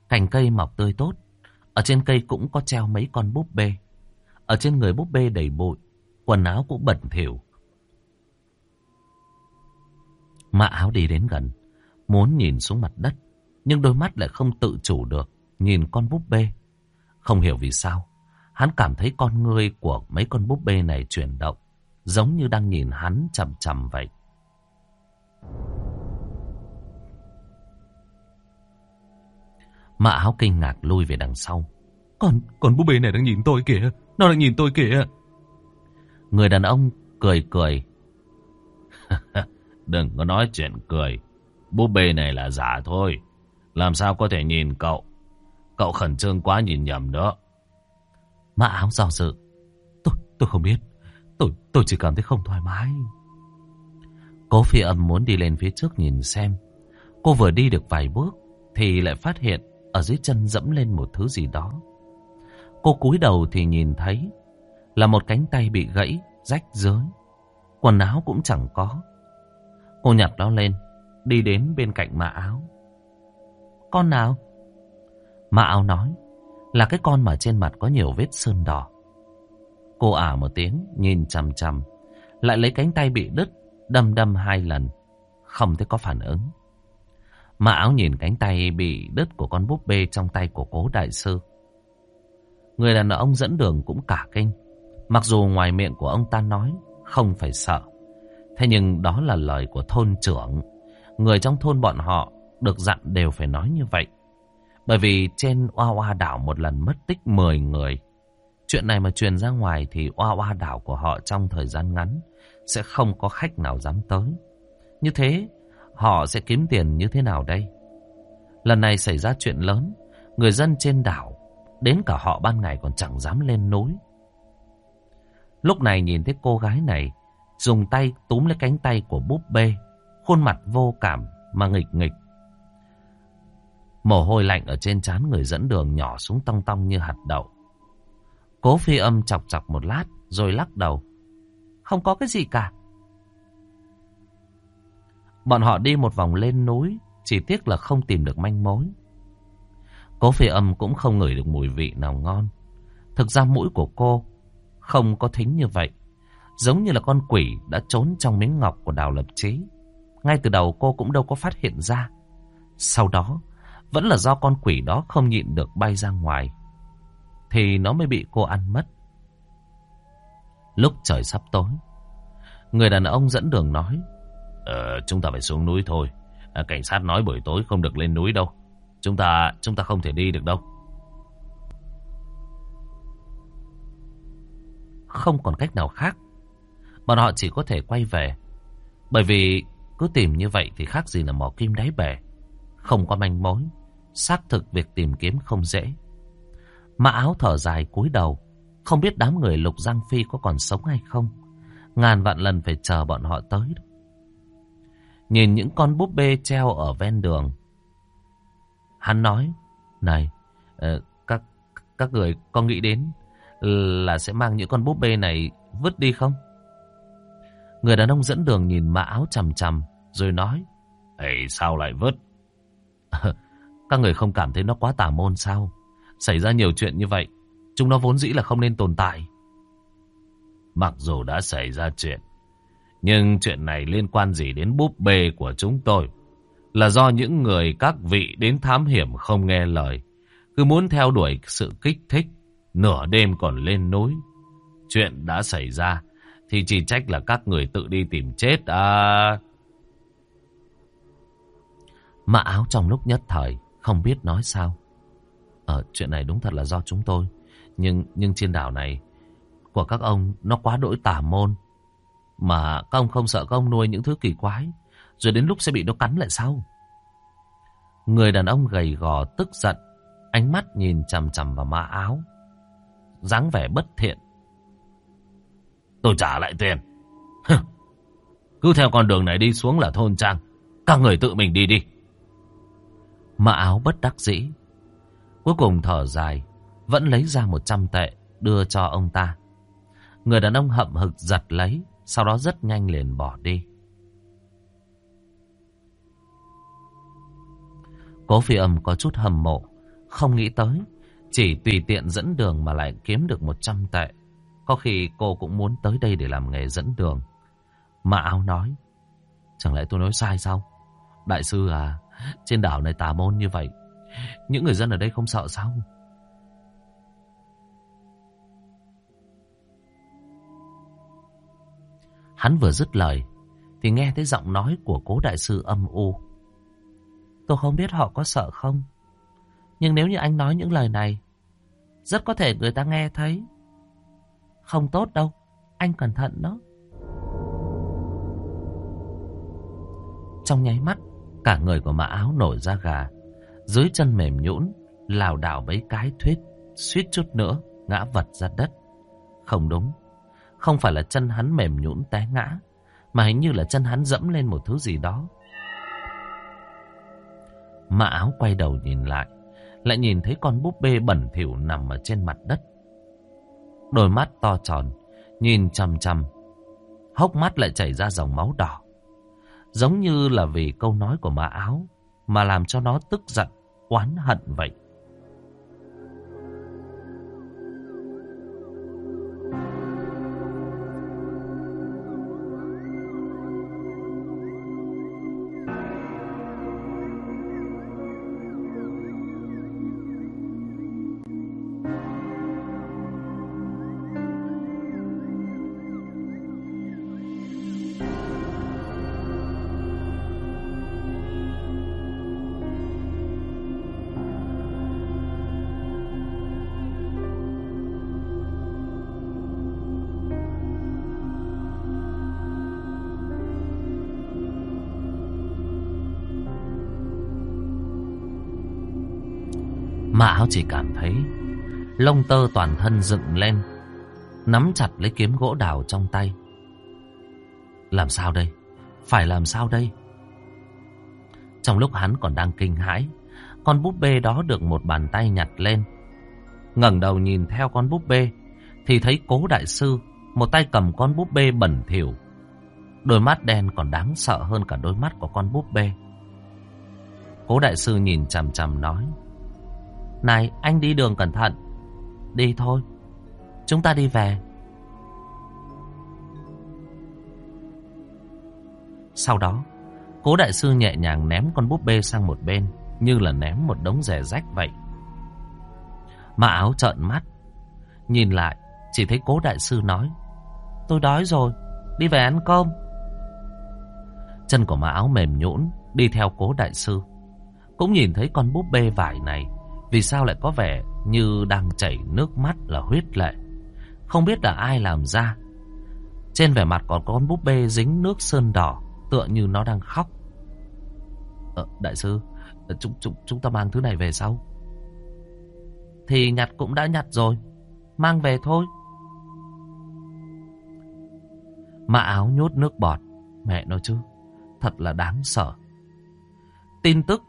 Cành cây mọc tươi tốt. Ở trên cây cũng có treo mấy con búp bê. Ở trên người búp bê đầy bụi. Quần áo cũng bẩn thỉu. Mạ áo đi đến gần. Muốn nhìn xuống mặt đất. Nhưng đôi mắt lại không tự chủ được. Nhìn con búp bê. Không hiểu vì sao. Hắn cảm thấy con ngươi của mấy con búp bê này chuyển động. Giống như đang nhìn hắn chầm chầm vậy. Mã áo kinh ngạc lui về đằng sau. Còn, còn búp bê này đang nhìn tôi kìa. Nó đang nhìn tôi kìa. Người đàn ông cười cười. Đừng có nói chuyện cười. Búp bê này là giả thôi. Làm sao có thể nhìn cậu. Cậu khẩn trương quá nhìn nhầm đó. Mã áo do dự. Tôi, tôi không biết. Tôi, tôi chỉ cảm thấy không thoải mái. Cố phi âm muốn đi lên phía trước nhìn xem. Cô vừa đi được vài bước thì lại phát hiện ở dưới chân dẫm lên một thứ gì đó. Cô cúi đầu thì nhìn thấy là một cánh tay bị gãy, rách rưới. Quần áo cũng chẳng có. Cô nhặt nó lên, đi đến bên cạnh mạ áo. Con nào? Mạ áo nói là cái con mà trên mặt có nhiều vết sơn đỏ. Cô ả một tiếng, nhìn chằm chằm, lại lấy cánh tay bị đứt, đâm đâm hai lần, không thấy có phản ứng. Mà áo nhìn cánh tay bị đứt của con búp bê trong tay của cố đại sư. Người đàn ông dẫn đường cũng cả kinh. Mặc dù ngoài miệng của ông ta nói không phải sợ. Thế nhưng đó là lời của thôn trưởng. Người trong thôn bọn họ được dặn đều phải nói như vậy. Bởi vì trên Oa Oa đảo một lần mất tích 10 người. Chuyện này mà truyền ra ngoài thì Oa Oa đảo của họ trong thời gian ngắn sẽ không có khách nào dám tới. Như thế Họ sẽ kiếm tiền như thế nào đây? Lần này xảy ra chuyện lớn, người dân trên đảo, đến cả họ ban ngày còn chẳng dám lên núi. Lúc này nhìn thấy cô gái này, dùng tay túm lấy cánh tay của búp bê, khuôn mặt vô cảm mà nghịch nghịch. Mồ hôi lạnh ở trên trán người dẫn đường nhỏ xuống tong tong như hạt đậu. Cố phi âm chọc chọc một lát rồi lắc đầu. Không có cái gì cả. Bọn họ đi một vòng lên núi, chỉ tiếc là không tìm được manh mối. Cố phi âm cũng không ngửi được mùi vị nào ngon. Thực ra mũi của cô không có thính như vậy. Giống như là con quỷ đã trốn trong miếng ngọc của đào lập trí. Ngay từ đầu cô cũng đâu có phát hiện ra. Sau đó, vẫn là do con quỷ đó không nhịn được bay ra ngoài. Thì nó mới bị cô ăn mất. Lúc trời sắp tối, người đàn ông dẫn đường nói. Ờ, chúng ta phải xuống núi thôi. À, cảnh sát nói buổi tối không được lên núi đâu. Chúng ta, chúng ta không thể đi được đâu. Không còn cách nào khác. Bọn họ chỉ có thể quay về. Bởi vì cứ tìm như vậy thì khác gì là mỏ kim đáy bể. Không có manh mối. Xác thực việc tìm kiếm không dễ. Mã áo thở dài cúi đầu. Không biết đám người Lục Giang Phi có còn sống hay không. Ngàn vạn lần phải chờ bọn họ tới. Nhìn những con búp bê treo ở ven đường. Hắn nói. Này, uh, các các người có nghĩ đến là sẽ mang những con búp bê này vứt đi không? Người đàn ông dẫn đường nhìn mã áo chằm chằm rồi nói. Ê sao lại vứt? Các người không cảm thấy nó quá tà môn sao? Xảy ra nhiều chuyện như vậy, chúng nó vốn dĩ là không nên tồn tại. Mặc dù đã xảy ra chuyện, nhưng chuyện này liên quan gì đến búp bê của chúng tôi? Là do những người các vị đến thám hiểm không nghe lời, cứ muốn theo đuổi sự kích thích, nửa đêm còn lên núi. Chuyện đã xảy ra, thì chỉ trách là các người tự đi tìm chết à... Mã áo trong lúc nhất thời không biết nói sao. Ờ, chuyện này đúng thật là do chúng tôi. Nhưng nhưng trên đảo này của các ông nó quá đỗi tà môn. Mà các ông không sợ các ông nuôi những thứ kỳ quái. Rồi đến lúc sẽ bị nó cắn lại sao? Người đàn ông gầy gò, tức giận. Ánh mắt nhìn chằm chằm vào mã áo. dáng vẻ bất thiện. Tôi trả lại tiền. Cứ theo con đường này đi xuống là thôn trang. Các người tự mình đi đi. Mã áo bất đắc dĩ. Cuối cùng thở dài. Vẫn lấy ra một trăm tệ đưa cho ông ta. Người đàn ông hậm hực giật lấy. Sau đó rất nhanh liền bỏ đi. Cố phi âm có chút hầm mộ. Không nghĩ tới. Chỉ tùy tiện dẫn đường mà lại kiếm được một trăm tệ. Có khi cô cũng muốn tới đây để làm nghề dẫn đường. Mà áo nói. Chẳng lẽ tôi nói sai sao? Đại sư à, trên đảo này tà môn như vậy. Những người dân ở đây không sợ sao? Hắn vừa dứt lời thì nghe thấy giọng nói của cố đại sư âm u. Tôi không biết họ có sợ không. Nhưng nếu như anh nói những lời này, rất có thể người ta nghe thấy. Không tốt đâu, anh cẩn thận đó. Trong nháy mắt, cả người của mã áo nổi ra gà. Dưới chân mềm nhũn, lảo đảo mấy cái thuyết, suýt chút nữa, ngã vật ra đất. Không đúng, không phải là chân hắn mềm nhũn té ngã, mà hình như là chân hắn dẫm lên một thứ gì đó. Mã áo quay đầu nhìn lại, lại nhìn thấy con búp bê bẩn thỉu nằm ở trên mặt đất. Đôi mắt to tròn, nhìn chằm chằm. Hốc mắt lại chảy ra dòng máu đỏ. Giống như là vì câu nói của Mã áo mà làm cho nó tức giận, oán hận vậy. Chỉ cảm thấy lông tơ toàn thân dựng lên, nắm chặt lấy kiếm gỗ đào trong tay. Làm sao đây? Phải làm sao đây? Trong lúc hắn còn đang kinh hãi, con búp bê đó được một bàn tay nhặt lên. ngẩng đầu nhìn theo con búp bê, thì thấy cố đại sư, một tay cầm con búp bê bẩn thỉu. Đôi mắt đen còn đáng sợ hơn cả đôi mắt của con búp bê. Cố đại sư nhìn chằm chằm nói. Này, anh đi đường cẩn thận. Đi thôi. Chúng ta đi về. Sau đó, cố đại sư nhẹ nhàng ném con búp bê sang một bên, như là ném một đống rẻ rách vậy. Mà áo trợn mắt, nhìn lại, chỉ thấy cố đại sư nói, tôi đói rồi, đi về ăn cơm. Chân của mã áo mềm nhũn đi theo cố đại sư. Cũng nhìn thấy con búp bê vải này, vì sao lại có vẻ như đang chảy nước mắt là huyết lệ. Không biết là ai làm ra. Trên vẻ mặt còn con búp bê dính nước sơn đỏ, tựa như nó đang khóc. Ờ, đại sư, ờ, chúng, chúng, chúng ta mang thứ này về sau. Thì nhặt cũng đã nhặt rồi, mang về thôi. Mã áo nhốt nước bọt, mẹ nói chứ, thật là đáng sợ. Tin tức,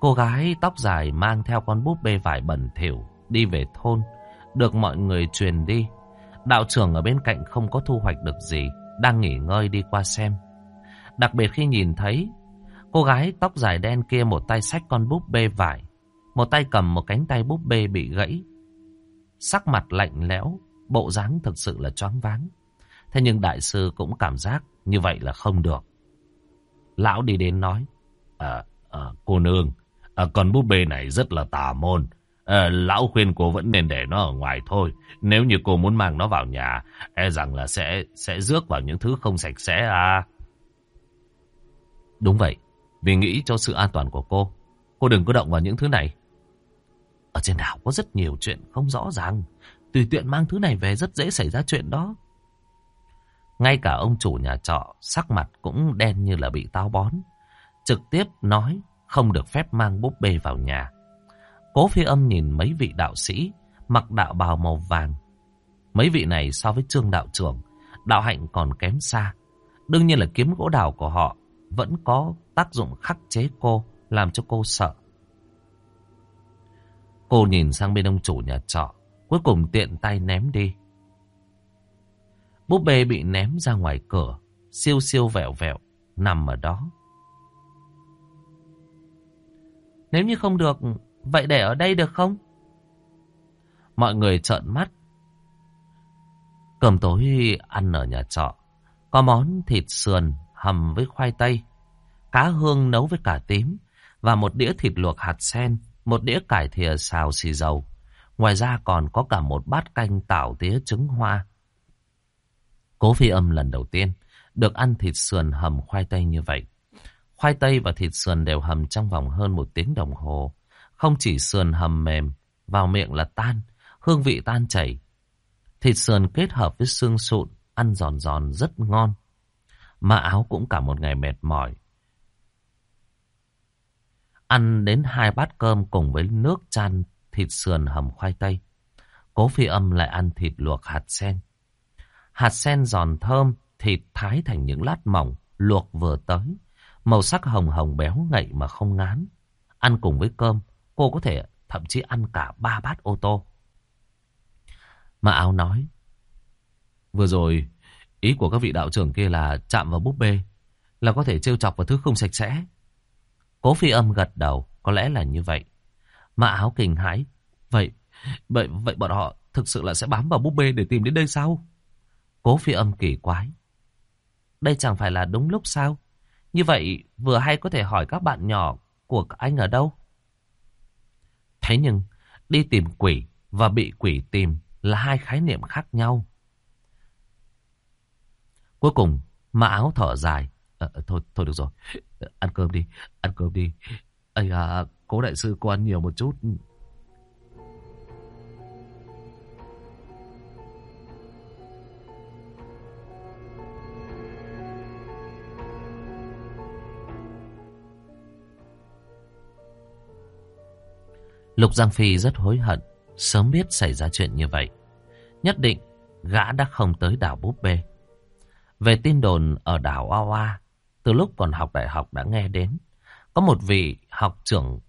cô gái tóc dài mang theo con búp bê vải bẩn thỉu đi về thôn, được mọi người truyền đi. Đạo trưởng ở bên cạnh không có thu hoạch được gì, đang nghỉ ngơi đi qua xem. Đặc biệt khi nhìn thấy cô gái tóc dài đen kia một tay xách con búp bê vải, một tay cầm một cánh tay búp bê bị gãy. Sắc mặt lạnh lẽo, bộ dáng thực sự là choáng váng. Thế nhưng đại sư cũng cảm giác như vậy là không được. Lão đi đến nói, à, à, cô nương, à, con búp bê này rất là tà môn. À, lão khuyên cô vẫn nên để nó ở ngoài thôi. Nếu như cô muốn mang nó vào nhà, e rằng là sẽ sẽ rước vào những thứ không sạch sẽ à. Đúng vậy, vì nghĩ cho sự an toàn của cô, cô đừng có động vào những thứ này. Ở trên đảo có rất nhiều chuyện không rõ ràng, tùy tiện mang thứ này về rất dễ xảy ra chuyện đó. Ngay cả ông chủ nhà trọ sắc mặt cũng đen như là bị táo bón. Trực tiếp nói không được phép mang búp bê vào nhà. Cố phi âm nhìn mấy vị đạo sĩ mặc đạo bào màu vàng. Mấy vị này so với trương đạo trưởng, đạo hạnh còn kém xa. Đương nhiên là kiếm gỗ đào của họ vẫn có tác dụng khắc chế cô, làm cho cô sợ. Cô nhìn sang bên ông chủ nhà trọ, cuối cùng tiện tay ném đi. Búp bê bị ném ra ngoài cửa, siêu siêu vẹo vẹo, nằm ở đó. Nếu như không được, vậy để ở đây được không? Mọi người trợn mắt. Cơm tối ăn ở nhà trọ, có món thịt sườn hầm với khoai tây, cá hương nấu với cà tím và một đĩa thịt luộc hạt sen, một đĩa cải thìa xào xì dầu. Ngoài ra còn có cả một bát canh tảo tía trứng hoa. Cố phi âm lần đầu tiên được ăn thịt sườn hầm khoai tây như vậy. Khoai tây và thịt sườn đều hầm trong vòng hơn một tiếng đồng hồ. Không chỉ sườn hầm mềm, vào miệng là tan, hương vị tan chảy. Thịt sườn kết hợp với xương sụn, ăn giòn giòn rất ngon. Mà áo cũng cả một ngày mệt mỏi. Ăn đến hai bát cơm cùng với nước chan thịt sườn hầm khoai tây. Cố phi âm lại ăn thịt luộc hạt sen. Hạt sen giòn thơm, thịt thái thành những lát mỏng, luộc vừa tới. Màu sắc hồng hồng béo ngậy mà không ngán. Ăn cùng với cơm, cô có thể thậm chí ăn cả ba bát ô tô. Mà áo nói, vừa rồi ý của các vị đạo trưởng kia là chạm vào búp bê, là có thể trêu chọc vào thứ không sạch sẽ. Cố phi âm gật đầu, có lẽ là như vậy. Mà áo kinh hãi, vậy, vậy, vậy bọn họ thực sự là sẽ bám vào búp bê để tìm đến đây sao? Cố phi âm kỳ quái. Đây chẳng phải là đúng lúc sao? Như vậy vừa hay có thể hỏi các bạn nhỏ của anh ở đâu? Thế nhưng đi tìm quỷ và bị quỷ tìm là hai khái niệm khác nhau. Cuối cùng mã áo thở dài. À, thôi thôi được rồi. Ăn cơm đi. Ăn cơm đi. anh à, cố đại sư cô ăn nhiều một chút. Lục Giang Phi rất hối hận, sớm biết xảy ra chuyện như vậy. Nhất định gã đã không tới đảo búp bê. Về tin đồn ở đảo Oa từ lúc còn học đại học đã nghe đến. Có một vị học trưởng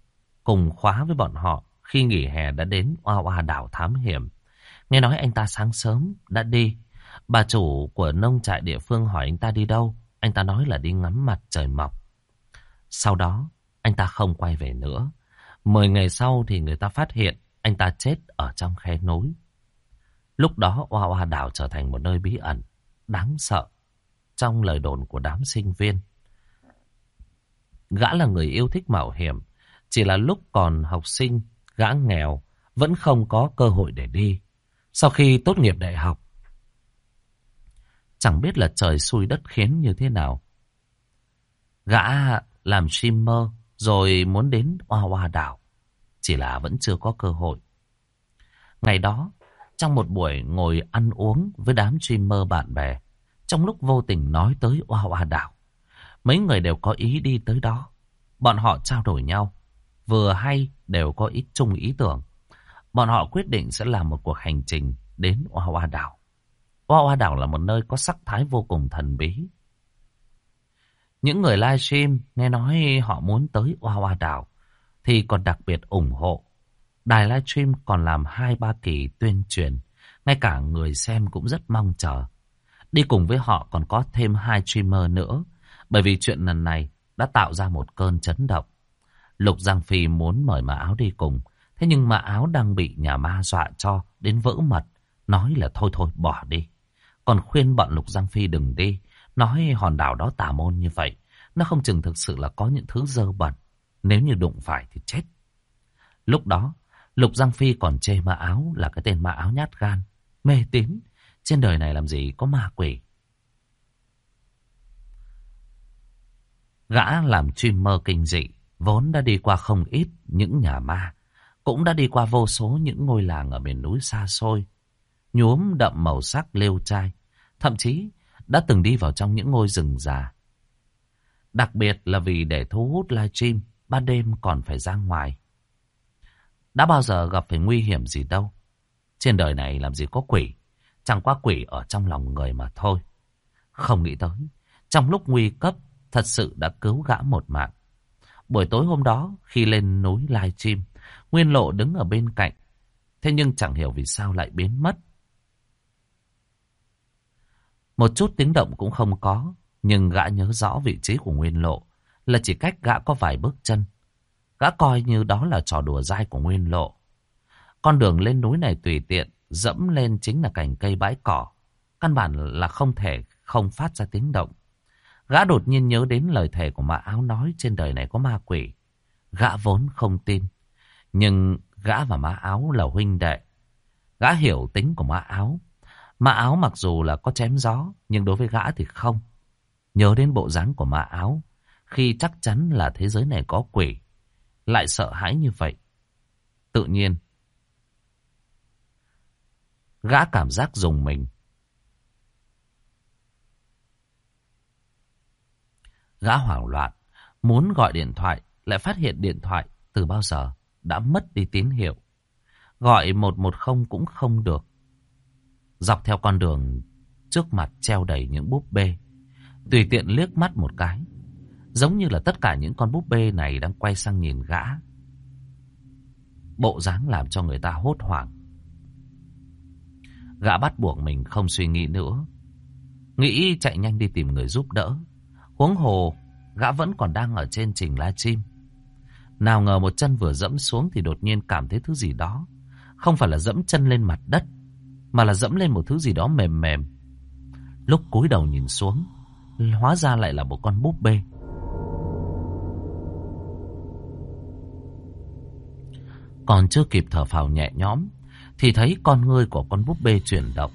cùng khóa với bọn họ khi nghỉ hè đã đến Oa đảo thám hiểm. Nghe nói anh ta sáng sớm đã đi. Bà chủ của nông trại địa phương hỏi anh ta đi đâu. Anh ta nói là đi ngắm mặt trời mọc. Sau đó, anh ta không quay về nữa. Mười ngày sau thì người ta phát hiện anh ta chết ở trong khe núi. Lúc đó Hoa Hoa đảo trở thành một nơi bí ẩn, đáng sợ trong lời đồn của đám sinh viên. Gã là người yêu thích mạo hiểm, chỉ là lúc còn học sinh, gã nghèo, vẫn không có cơ hội để đi. Sau khi tốt nghiệp đại học, chẳng biết là trời xui đất khiến như thế nào. Gã làm streamer rồi muốn đến Hoa Hoa đảo, chỉ là vẫn chưa có cơ hội. Ngày đó, trong một buổi ngồi ăn uống với đám streamer bạn bè, trong lúc vô tình nói tới Hoa Hoa đảo, mấy người đều có ý đi tới đó. Bọn họ trao đổi nhau, vừa hay đều có ít chung ý tưởng. Bọn họ quyết định sẽ làm một cuộc hành trình đến Hoa Hoa đảo. Hoa Hoa đảo là một nơi có sắc thái vô cùng thần bí. Những người livestream nghe nói họ muốn tới Hoa Hoa đảo thì còn đặc biệt ủng hộ. Đài livestream còn làm hai ba kỳ tuyên truyền, ngay cả người xem cũng rất mong chờ. Đi cùng với họ còn có thêm hai streamer nữa, bởi vì chuyện lần này đã tạo ra một cơn chấn động. Lục Giang Phi muốn mời Mã Áo đi cùng, thế nhưng Mã Áo đang bị nhà ma dọa cho đến vỡ mật, nói là thôi thôi bỏ đi. Còn khuyên bọn Lục Giang Phi đừng đi, nói hòn đảo đó tà môn như vậy, nó không chừng thực sự là có những thứ dơ bẩn, nếu như đụng phải thì chết. Lúc đó, Lục Giang Phi còn chê ma áo là cái tên ma áo nhát gan, mê tín. Trên đời này làm gì có ma quỷ. Gã làm chuyên mơ kinh dị, vốn đã đi qua không ít những nhà ma, cũng đã đi qua vô số những ngôi làng ở miền núi xa xôi, nhuốm đậm màu sắc lêu trai, thậm chí đã từng đi vào trong những ngôi rừng già. Đặc biệt là vì để thu hút livestream, ban đêm còn phải ra ngoài. Đã bao giờ gặp phải nguy hiểm gì đâu. Trên đời này làm gì có quỷ. Chẳng qua quỷ ở trong lòng người mà thôi. Không nghĩ tới. Trong lúc nguy cấp, thật sự đã cứu gã một mạng. Buổi tối hôm đó, khi lên núi livestream, Nguyên Lộ đứng ở bên cạnh. Thế nhưng chẳng hiểu vì sao lại biến mất. Một chút tiếng động cũng không có, nhưng gã nhớ rõ vị trí của Nguyên Lộ là chỉ cách gã có vài bước chân. Gã coi như đó là trò đùa dai của Nguyên Lộ. Con đường lên núi này tùy tiện, dẫm lên chính là cành cây bãi cỏ. Căn bản là không thể không phát ra tiếng động. Gã đột nhiên nhớ đến lời thề của mã áo nói trên đời này có ma quỷ. Gã vốn không tin. Nhưng gã và mã áo là huynh đệ. Gã hiểu tính của mã áo. Mã áo mặc dù là có chém gió, nhưng đối với gã thì không. Nhớ đến bộ dáng của mã áo, khi chắc chắn là thế giới này có quỷ, lại sợ hãi như vậy. Tự nhiên, gã cảm giác dùng mình. Gã hoảng loạn, muốn gọi điện thoại, lại phát hiện điện thoại từ bao giờ đã mất đi tín hiệu. Gọi 110 cũng không được. Dọc theo con đường trước mặt treo đầy những búp bê. Tùy tiện liếc mắt một cái, Giống như là tất cả những con búp bê này đang quay sang nhìn gã. Bộ dáng làm cho người ta hốt hoảng. Gã bắt buộc mình không suy nghĩ nữa. Nghĩ chạy nhanh đi tìm người giúp đỡ. Huống hồ, gã vẫn còn đang ở trên trình la chim. Nào ngờ một chân vừa dẫm xuống thì đột nhiên cảm thấy thứ gì đó. Không phải là dẫm chân lên mặt đất, mà là dẫm lên một thứ gì đó mềm mềm. Lúc cúi đầu nhìn xuống, hóa ra lại là một con búp bê. Còn chưa kịp thở phào nhẹ nhõm Thì thấy con ngươi của con búp bê chuyển động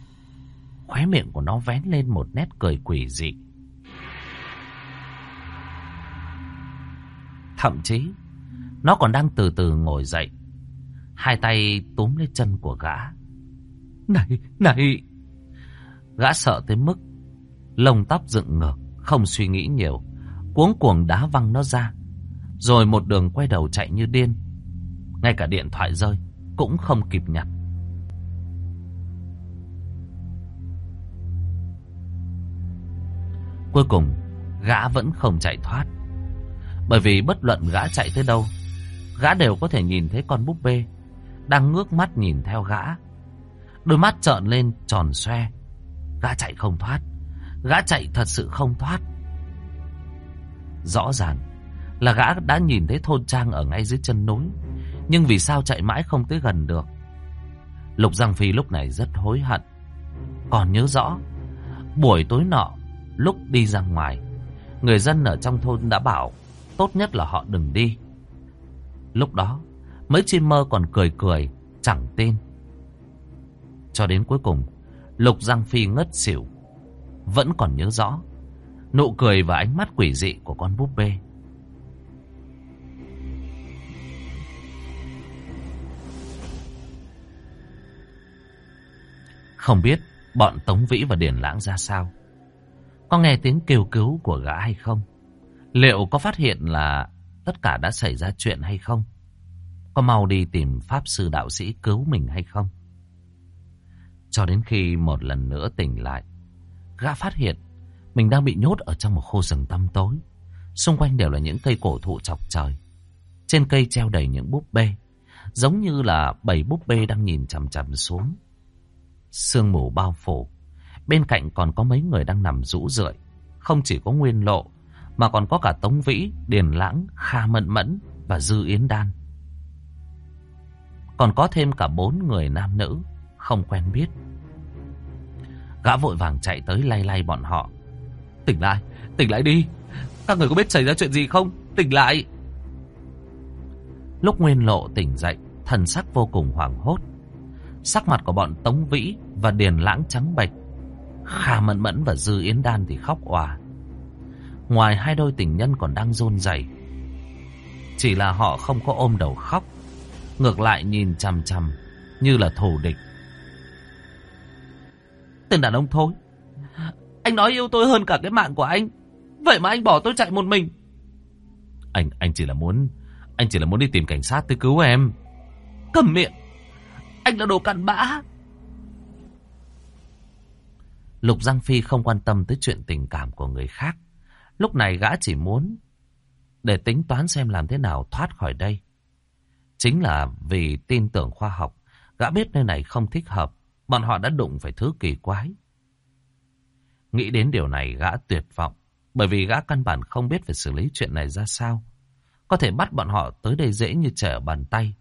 Khóe miệng của nó vén lên một nét cười quỷ dị Thậm chí Nó còn đang từ từ ngồi dậy Hai tay túm lấy chân của gã này, này Gã sợ tới mức Lông tóc dựng ngược Không suy nghĩ nhiều Cuống cuồng đá văng nó ra Rồi một đường quay đầu chạy như điên Ngay cả điện thoại rơi cũng không kịp nhặt. Cuối cùng, gã vẫn không chạy thoát. Bởi vì bất luận gã chạy tới đâu, gã đều có thể nhìn thấy con búp bê đang ngước mắt nhìn theo gã. Đôi mắt trợn lên tròn xoe. Gã chạy không thoát. Gã chạy thật sự không thoát. Rõ ràng là gã đã nhìn thấy thôn trang ở ngay dưới chân núi. Nhưng vì sao chạy mãi không tới gần được? Lục Giang Phi lúc này rất hối hận. Còn nhớ rõ, buổi tối nọ, lúc đi ra ngoài, người dân ở trong thôn đã bảo tốt nhất là họ đừng đi. Lúc đó, mấy chim mơ còn cười cười, chẳng tin. Cho đến cuối cùng, Lục Giang Phi ngất xỉu. Vẫn còn nhớ rõ, nụ cười và ánh mắt quỷ dị của con búp bê. Không biết bọn Tống Vĩ và Điển Lãng ra sao. Có nghe tiếng kêu cứu của gã hay không? Liệu có phát hiện là tất cả đã xảy ra chuyện hay không? Có mau đi tìm Pháp Sư Đạo Sĩ cứu mình hay không? Cho đến khi một lần nữa tỉnh lại, gã phát hiện mình đang bị nhốt ở trong một khu rừng tăm tối. Xung quanh đều là những cây cổ thụ chọc trời. Trên cây treo đầy những búp bê, giống như là bảy búp bê đang nhìn chằm chằm xuống. Sương mù bao phủ, bên cạnh còn có mấy người đang nằm rũ rượi. Không chỉ có Nguyên Lộ, mà còn có cả Tống Vĩ, Điền Lãng, Kha Mẫn Mẫn và Dư Yến Đan. Còn có thêm cả bốn người nam nữ, không quen biết. Gã vội vàng chạy tới lay lay bọn họ. Tỉnh lại, tỉnh lại đi. Các người có biết xảy ra chuyện gì không? Tỉnh lại. Lúc Nguyên Lộ tỉnh dậy, thần sắc vô cùng hoảng hốt. Sắc mặt của bọn Tống Vĩ và Điền Lãng trắng bệch. khả Mẫn Mẫn và Dư Yến Đan thì khóc òa. Ngoài hai đôi tình nhân còn đang rôn rẩy, Chỉ là họ không có ôm đầu khóc. Ngược lại nhìn chằm chằm như là thù địch. Tên đàn ông thôi. Anh nói yêu tôi hơn cả cái mạng của anh. Vậy mà anh bỏ tôi chạy một mình. Anh anh chỉ là muốn anh chỉ là muốn đi tìm cảnh sát tới cứu em. Cầm miệng. Anh là đồ cặn bã. Lục Giang Phi không quan tâm tới chuyện tình cảm của người khác. Lúc này gã chỉ muốn để tính toán xem làm thế nào thoát khỏi đây. Chính là vì tin tưởng khoa học, gã biết nơi này không thích hợp, bọn họ đã đụng phải thứ kỳ quái. Nghĩ đến điều này gã tuyệt vọng, bởi vì gã căn bản không biết phải xử lý chuyện này ra sao. Có thể bắt bọn họ tới đây dễ như trở bàn tay,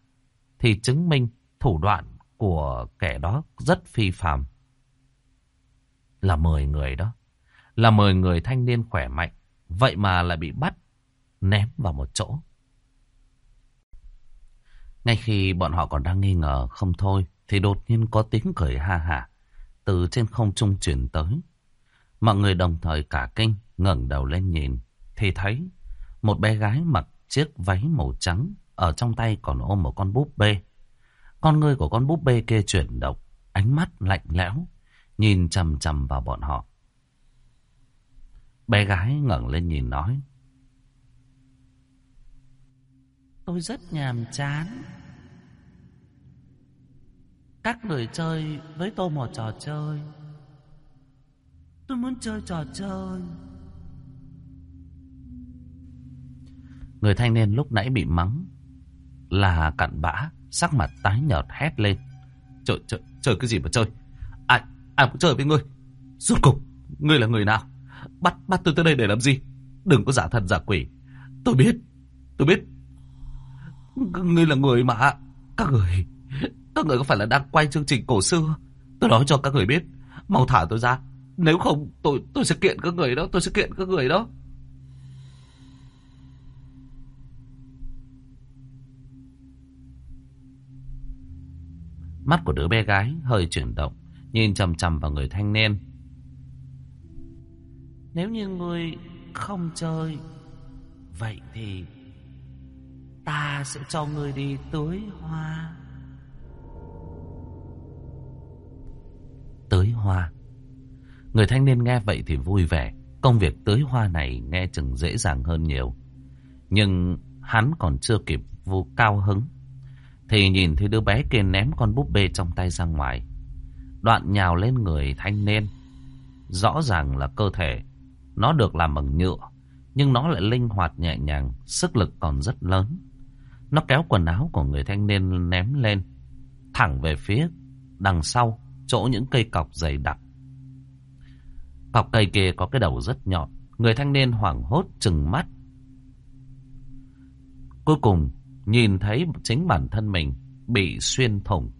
thì chứng minh thủ đoạn của kẻ đó rất phi phàm. Là mười người đó, là mười người thanh niên khỏe mạnh, vậy mà lại bị bắt, ném vào một chỗ. Ngay khi bọn họ còn đang nghi ngờ không thôi, thì đột nhiên có tiếng cười ha hả từ trên không trung truyền tới. Mọi người đồng thời cả kinh, ngẩng đầu lên nhìn, thì thấy một bé gái mặc chiếc váy màu trắng, ở trong tay còn ôm một con búp bê. Con người của con búp bê kia chuyển động, ánh mắt lạnh lẽo, nhìn chằm chằm vào bọn họ. Bé gái ngẩng lên nhìn nói. Tôi rất nhàm chán. Các người chơi với tôi một trò chơi. Tôi muốn chơi trò chơi. Người thanh niên lúc nãy bị mắng là cặn bã, sắc mặt tái nhợt hét lên. Chơi, chơi, chơi cái gì mà chơi? Ai, ai cũng chơi với ngươi. Rốt cục, ngươi là người nào? Bắt, bắt tôi tới đây để làm gì? Đừng có giả thần giả quỷ. Tôi biết, tôi biết Ngươi là người mà Các người các người có phải là đang quay chương trình cổ xưa? Tôi nói cho các người biết. Mau thả tôi ra. Nếu không, tôi tôi sẽ kiện các người đó, Tôi sẽ kiện các người đó. Mắt của đứa bé gái hơi chuyển động, Nhìn chầm chầm vào người thanh niên. Nếu như ngươi không chơi, Vậy thì Ta sẽ cho ngươi đi tưới hoa. Tưới hoa Người thanh niên nghe vậy thì vui vẻ Công việc tưới hoa này nghe chừng dễ dàng hơn nhiều Nhưng hắn còn chưa kịp vô cao hứng Thì nhìn thấy đứa bé kia ném con búp bê trong tay ra ngoài. Đoạn nhào lên người thanh niên. Rõ ràng là cơ thể nó được làm bằng nhựa. Nhưng nó lại linh hoạt nhẹ nhàng, sức lực còn rất lớn. Nó kéo quần áo của người thanh niên ném lên, thẳng về phía đằng sau, chỗ những cây cọc dày đặc. Cọc cây kia có cái đầu rất nhọn, người thanh niên hoảng hốt chừng mắt. Cuối cùng, nhìn thấy chính bản thân mình bị xuyên thủng.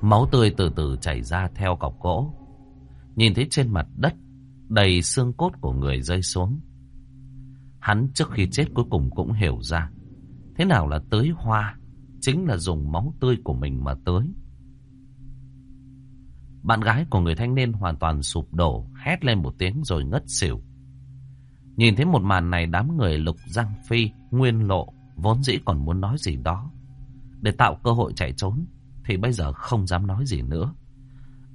Máu tươi từ từ chảy ra theo cọc gỗ. Nhìn thấy trên mặt đất đầy xương cốt của người rơi xuống. Hắn trước khi chết cuối cùng cũng hiểu ra. Thế nào là tới hoa? Chính là dùng máu tươi của mình mà tưới. Bạn gái của người thanh niên hoàn toàn sụp đổ, hét lên một tiếng rồi ngất xỉu. Nhìn thấy một màn này đám người lục giang phi, nguyên lộ, vốn dĩ còn muốn nói gì đó. Để tạo cơ hội chạy trốn, thì bây giờ không dám nói gì nữa.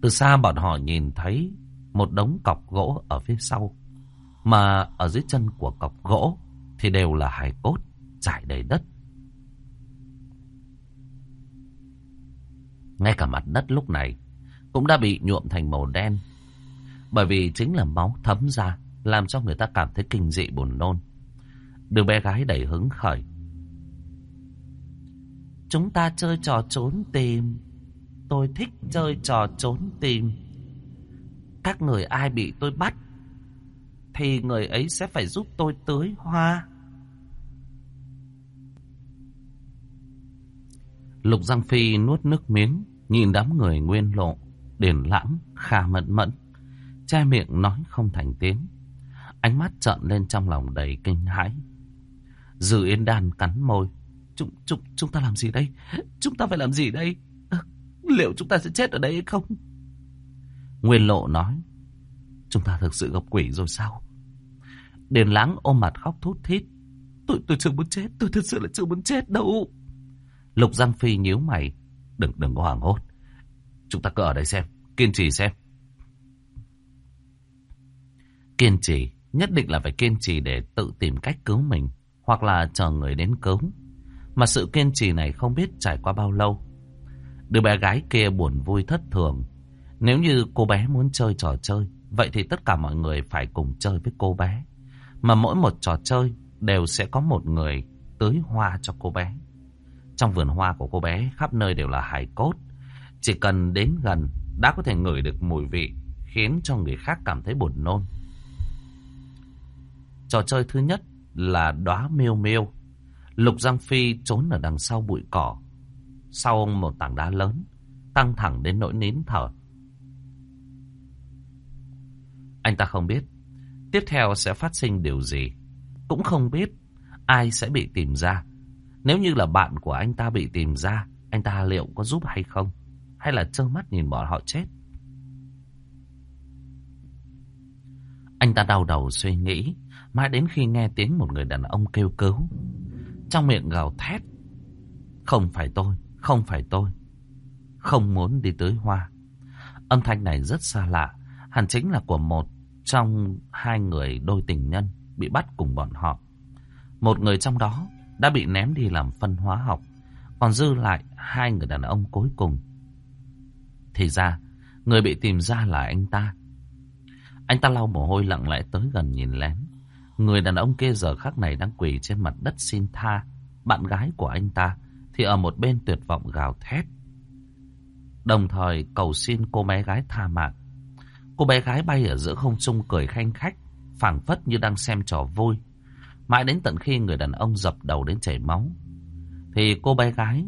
Từ xa bọn họ nhìn thấy một đống cọc gỗ ở phía sau. Mà ở dưới chân của cọc gỗ thì đều là hài cốt trải đầy đất. Ngay cả mặt đất lúc này cũng đã bị nhuộm thành màu đen. Bởi vì chính là máu thấm ra làm cho người ta cảm thấy kinh dị buồn nôn. Đứa bé gái đầy hứng khởi. Chúng ta chơi trò trốn tìm. Tôi thích chơi trò trốn tìm. Các người ai bị tôi bắt thì người ấy sẽ phải giúp tôi tưới hoa. Lục Giang Phi nuốt nước miếng, nhìn đám người nguyên lộ, Điền lãng, khà mẫn mẫn, che miệng nói không thành tiếng. Ánh mắt trợn lên trong lòng đầy kinh hãi. Dư Yên Đan cắn môi. Chúng, chúng, chúng ta làm gì đây? Chúng ta phải làm gì đây? liệu chúng ta sẽ chết ở đây hay không? Nguyên lộ nói. Chúng ta thực sự gặp quỷ rồi sao? Điền lãng ôm mặt khóc thút thít. Tôi, tôi chưa muốn chết, tôi thật sự là chưa muốn chết đâu. Lục Giang Phi nhíu mày. Đừng, đừng có hoảng hốt. Chúng ta cứ ở đây xem, kiên trì xem. Kiên trì, nhất định là phải kiên trì để tự tìm cách cứu mình, hoặc là chờ người đến cứu. Mà sự kiên trì này không biết trải qua bao lâu. Đứa bé gái kia buồn vui thất thường. Nếu như cô bé muốn chơi trò chơi, vậy thì tất cả mọi người phải cùng chơi với cô bé. Mà mỗi một trò chơi đều sẽ có một người tưới hoa cho cô bé. Trong vườn hoa của cô bé khắp nơi đều là hài cốt. Chỉ cần đến gần đã có thể ngửi được mùi vị khiến cho người khác cảm thấy buồn nôn. Trò chơi thứ nhất là đóa miêu miêu. Lục Giang Phi trốn ở đằng sau bụi cỏ. Sau một tảng đá lớn, căng thẳng đến nỗi nín thở. Anh ta không biết tiếp theo sẽ phát sinh điều gì. Cũng không biết ai sẽ bị tìm ra. Nếu như là bạn của anh ta bị tìm ra, anh ta liệu có giúp hay không? Hay là trơ mắt nhìn bọn họ chết? Anh ta đau đầu suy nghĩ, mãi đến khi nghe tiếng một người đàn ông kêu cứu. Trong miệng gào thét. Không phải tôi, không phải tôi. Không muốn đi tới hoa. Âm thanh này rất xa lạ, hẳn chính là của một trong hai người đôi tình nhân bị bắt cùng bọn họ. Một người trong đó đã bị ném đi làm phân hóa học, còn dư lại hai người đàn ông cuối cùng. Thì ra, người bị tìm ra là anh ta. Anh ta lau mồ hôi lặng lẽ tới gần nhìn lén. Người đàn ông kia giờ khắc này đang quỳ trên mặt đất xin tha. Bạn gái của anh ta thì ở một bên tuyệt vọng gào thét. Đồng thời cầu xin cô bé gái tha mạng. Cô bé gái bay ở giữa không trung cười khanh khách, phảng phất như đang xem trò vui. Mãi đến tận khi người đàn ông dập đầu đến chảy máu, thì cô bé gái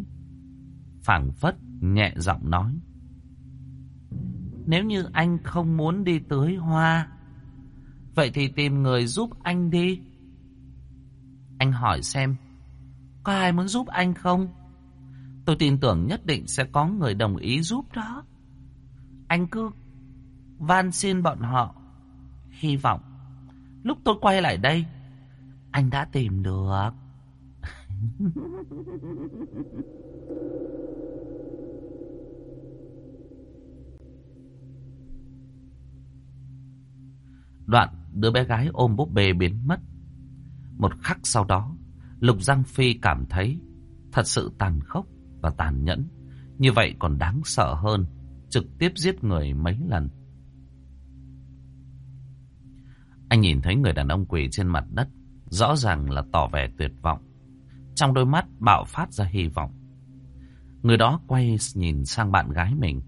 phảng phất nhẹ giọng nói. Nếu như anh không muốn đi tưới hoa, vậy thì tìm người giúp anh đi. Anh hỏi xem, có ai muốn giúp anh không? Tôi tin tưởng nhất định sẽ có người đồng ý giúp đó. Anh cứ van xin bọn họ. Hy vọng lúc tôi quay lại đây, anh đã tìm được. Đoạn đứa bé gái ôm búp bê biến mất. Một khắc sau đó, Lục Giang Phi cảm thấy thật sự tàn khốc và tàn nhẫn. Như vậy còn đáng sợ hơn, trực tiếp giết người mấy lần. Anh nhìn thấy người đàn ông quỳ trên mặt đất, rõ ràng là tỏ vẻ tuyệt vọng. Trong đôi mắt bạo phát ra hy vọng. Người đó quay nhìn sang bạn gái mình.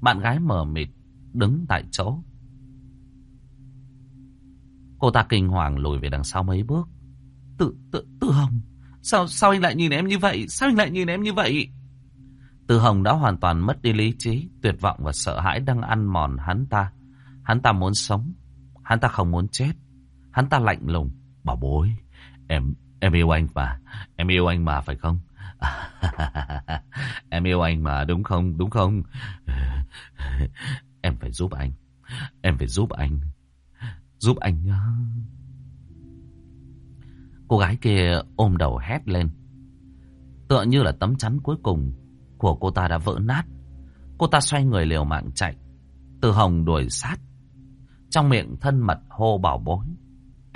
Bạn gái mờ mịt, đứng tại chỗ. Cô ta kinh hoàng lùi về đằng sau mấy bước. Tự, tự, tự hồng. Sao, sao anh lại nhìn em như vậy? Sao anh lại nhìn em như vậy? Từ Hồng đã hoàn toàn mất đi lý trí, tuyệt vọng và sợ hãi đang ăn mòn hắn ta. Hắn ta muốn sống, hắn ta không muốn chết. Hắn ta lạnh lùng, bảo bối, em em yêu anh mà, em yêu anh mà phải không? em yêu anh mà đúng không, đúng không? em phải giúp anh, em phải giúp anh, giúp anh nhá. Cô gái kia ôm đầu hét lên. Tựa như là tấm chắn cuối cùng của cô ta đã vỡ nát. Cô ta xoay người liều mạng chạy. Từ hồng đuổi sát. Trong miệng thân mật hô bảo bối.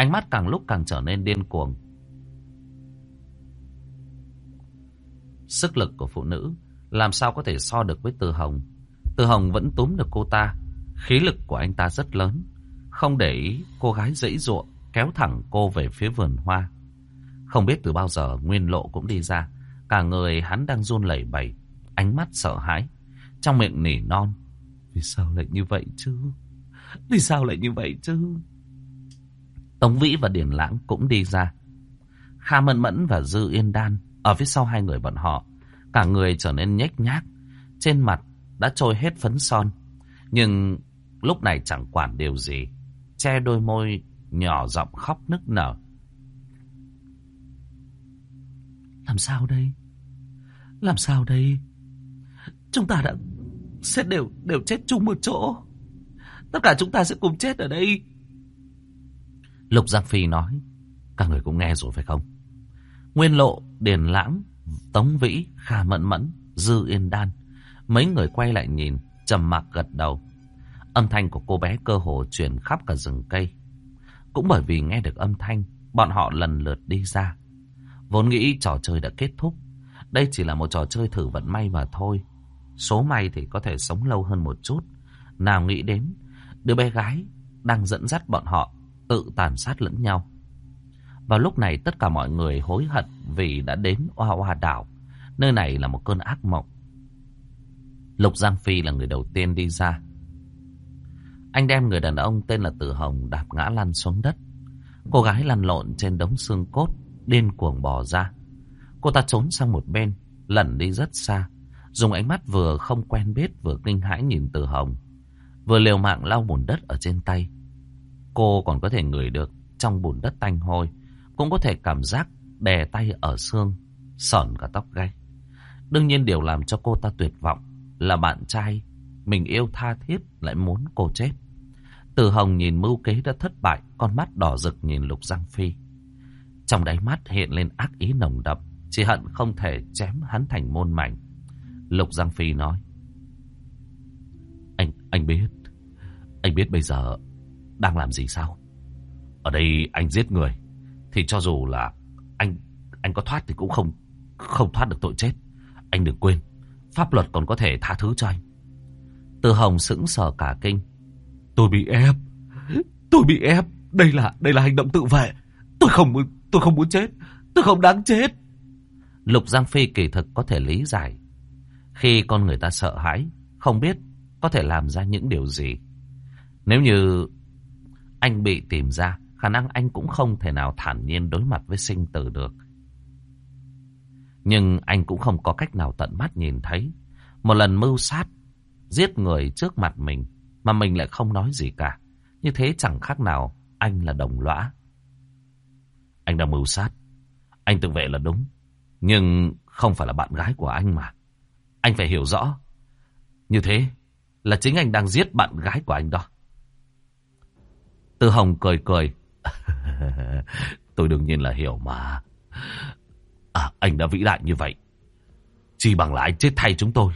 Ánh mắt càng lúc càng trở nên điên cuồng. Sức lực của phụ nữ làm sao có thể so được với Từ Hồng. Từ Hồng vẫn túm được cô ta. Khí lực của anh ta rất lớn. Không để ý cô gái dãy ruộng kéo thẳng cô về phía vườn hoa. Không biết từ bao giờ Nguyên Lộ cũng đi ra. Cả người hắn đang run lẩy bẩy, ánh mắt sợ hãi, trong miệng nỉ non. Vì sao lại như vậy chứ? Vì sao lại như vậy chứ? Tống Vĩ và Điền Lãng cũng đi ra. Kha Mẫn Mẫn và Dư Yên Đan ở phía sau hai người bọn họ. Cả người trở nên nhếch nhác, trên mặt đã trôi hết phấn son. Nhưng lúc này chẳng quản điều gì, che đôi môi nhỏ giọng khóc nức nở. Làm sao đây? Làm sao đây? Chúng ta đã sẽ đều đều chết chung một chỗ. Tất cả chúng ta sẽ cùng chết ở đây. Lục Giang Phi nói. Các người cũng nghe rồi phải không? Nguyên Lộ, Điền Lãng, Tống Vĩ, Kha Mẫn Mẫn, Dư Yên Đan. Mấy người quay lại nhìn, trầm mặc gật đầu. Âm thanh của cô bé cơ hồ truyền khắp cả rừng cây. Cũng bởi vì nghe được âm thanh, bọn họ lần lượt đi ra. Vốn nghĩ trò chơi đã kết thúc. Đây chỉ là một trò chơi thử vận may mà thôi. Số may thì có thể sống lâu hơn một chút. Nào nghĩ đến, đứa bé gái đang dẫn dắt bọn họ tự tàn sát lẫn nhau. Vào lúc này tất cả mọi người hối hận vì đã đến Oa Oa đảo. Nơi này là một cơn ác mộng. Lục Giang Phi là người đầu tiên đi ra. Anh đem người đàn ông tên là Tử Hồng đạp ngã lăn xuống đất. Cô gái lăn lộn trên đống xương cốt, điên cuồng bò ra. Cô ta trốn sang một bên, lẩn đi rất xa. Dùng ánh mắt vừa không quen biết vừa kinh hãi nhìn Tử Hồng. Vừa liều mạng lau bùn đất ở trên tay. Cô còn có thể ngửi được trong bùn đất tanh hôi. Cũng có thể cảm giác đè tay ở xương, sởn cả tóc gáy. Đương nhiên điều làm cho cô ta tuyệt vọng là bạn trai mình yêu tha thiết lại muốn cô chết. Từ Hồng nhìn mưu kế đã thất bại, con mắt đỏ rực nhìn Lục Giang Phi. Trong đáy mắt hiện lên ác ý nồng đậm, chỉ hận không thể chém hắn thành môn mảnh. Lục Giang Phi nói. Anh, anh biết, anh biết bây giờ đang làm gì sao? Ở đây anh giết người, thì cho dù là anh anh có thoát thì cũng không không thoát được tội chết. Anh đừng quên, pháp luật còn có thể tha thứ cho anh. Từ Hồng sững sờ cả kinh. Tôi bị ép. Tôi bị ép. Đây là đây là hành động tự vệ. Tôi không muốn tôi không muốn chết. Tôi không đáng chết. Lục Giang Phi kỳ thực có thể lý giải. Khi con người ta sợ hãi, không biết có thể làm ra những điều gì. Nếu như anh bị tìm ra, khả năng anh cũng không thể nào thản nhiên đối mặt với sinh tử được. Nhưng anh cũng không có cách nào tận mắt nhìn thấy. Một lần mưu sát giết người trước mặt mình mà mình lại không nói gì cả. Như thế chẳng khác nào anh là đồng lõa. Anh đang mưu sát. Anh tự vệ là đúng. Nhưng không phải là bạn gái của anh mà. Anh phải hiểu rõ. Như thế là chính anh đang giết bạn gái của anh đó. Tư Hồng cười cười. Tôi đương nhiên là hiểu mà. À, anh đã vĩ đại như vậy. Chỉ bằng là anh chết thay chúng tôi.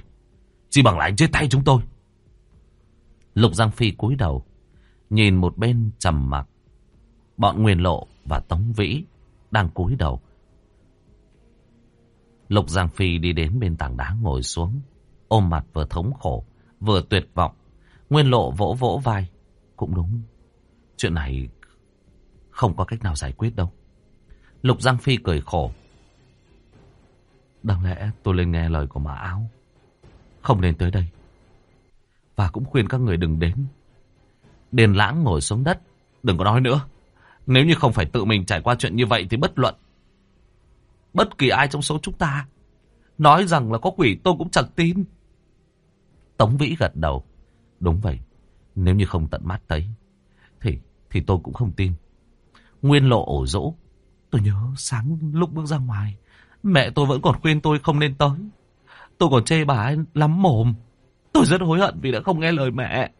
Chỉ bằng là anh chết tay chúng tôi. Lục Giang Phi cúi đầu. Nhìn một bên trầm mặc. Bọn Nguyên Lộ và Tống Vĩ đang cúi đầu. Lục Giang Phi đi đến bên tảng đá ngồi xuống, ôm mặt vừa thống khổ, vừa tuyệt vọng. Nguyên lộ vỗ vỗ vai. Cũng đúng, chuyện này không có cách nào giải quyết đâu. Lục Giang Phi cười khổ. Đáng lẽ tôi lên nghe lời của mã áo. Không nên tới đây. Và cũng khuyên các người đừng đến. Điền lãng ngồi xuống đất. Đừng có nói nữa. Nếu như không phải tự mình trải qua chuyện như vậy thì bất luận. Bất kỳ ai trong số chúng ta. Nói rằng là có quỷ, tôi cũng chẳng tin. Tống Vĩ gật đầu. Đúng vậy. Nếu như không tận mắt thấy. Thì, tôi cũng không tin. Nguyên lộ ổ rỗ. Tôi nhớ sáng lúc bước ra ngoài. Mẹ tôi vẫn còn khuyên tôi không nên tới. Tôi còn chê bà ấy lắm mồm. Tôi rất hối hận vì đã không nghe lời mẹ.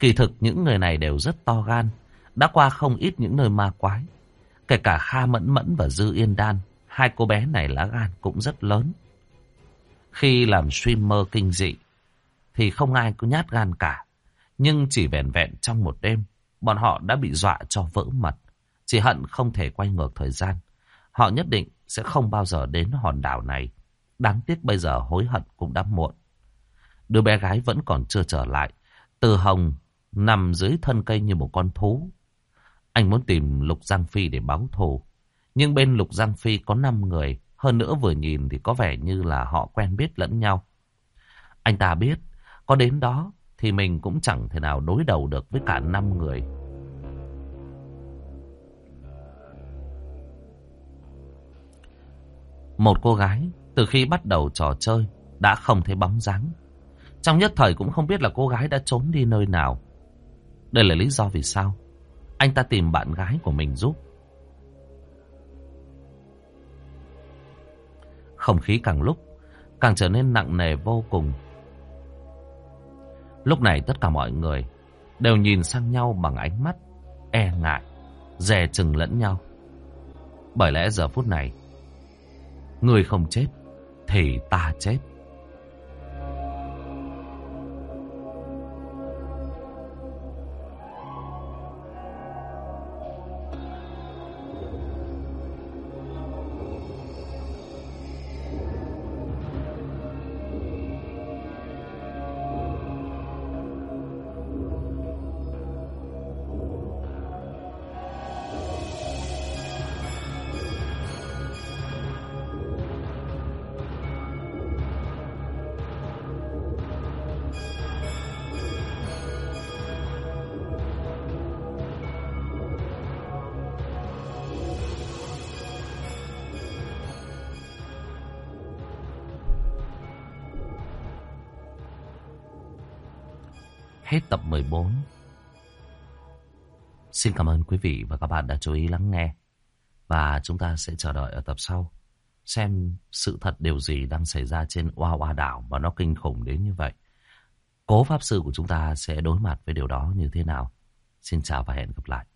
Kỳ thực những người này đều rất to gan. Đã qua không ít những nơi ma quái. Kể cả Kha Mẫn Mẫn và Dư Yên Đan. Hai cô bé này lá gan cũng rất lớn. Khi làm streamer kinh dị. Thì không ai có nhát gan cả. Nhưng chỉ vẹn vẹn trong một đêm. Bọn họ đã bị dọa cho vỡ mật. Chỉ hận không thể quay ngược thời gian. Họ nhất định sẽ không bao giờ đến hòn đảo này. Đáng tiếc bây giờ hối hận cũng đã muộn. Đứa bé gái vẫn còn chưa trở lại. Từ Hồng nằm dưới thân cây như một con thú. Anh muốn tìm Lục Giang Phi để báo thù. Nhưng bên Lục Giang Phi có 5 người. Hơn nữa vừa nhìn thì có vẻ như là họ quen biết lẫn nhau. Anh ta biết, có đến đó thì mình cũng chẳng thể nào đối đầu được với cả năm người. Một cô gái từ khi bắt đầu trò chơi đã không thấy bóng dáng. Trong nhất thời cũng không biết là cô gái đã trốn đi nơi nào. Đây là lý do vì sao anh ta tìm bạn gái của mình giúp. Không khí càng lúc càng trở nên nặng nề vô cùng. Lúc này tất cả mọi người đều nhìn sang nhau bằng ánh mắt e ngại, dè chừng lẫn nhau. Bởi lẽ giờ phút này, người không chết thì ta chết. Xin cảm ơn quý vị và các bạn đã chú ý lắng nghe. Và chúng ta sẽ chờ đợi ở tập sau. Xem sự thật điều gì đang xảy ra trên Hoa Hoa đảo mà nó kinh khủng đến như vậy. Cố pháp sư của chúng ta sẽ đối mặt với điều đó như thế nào. Xin chào và hẹn gặp lại.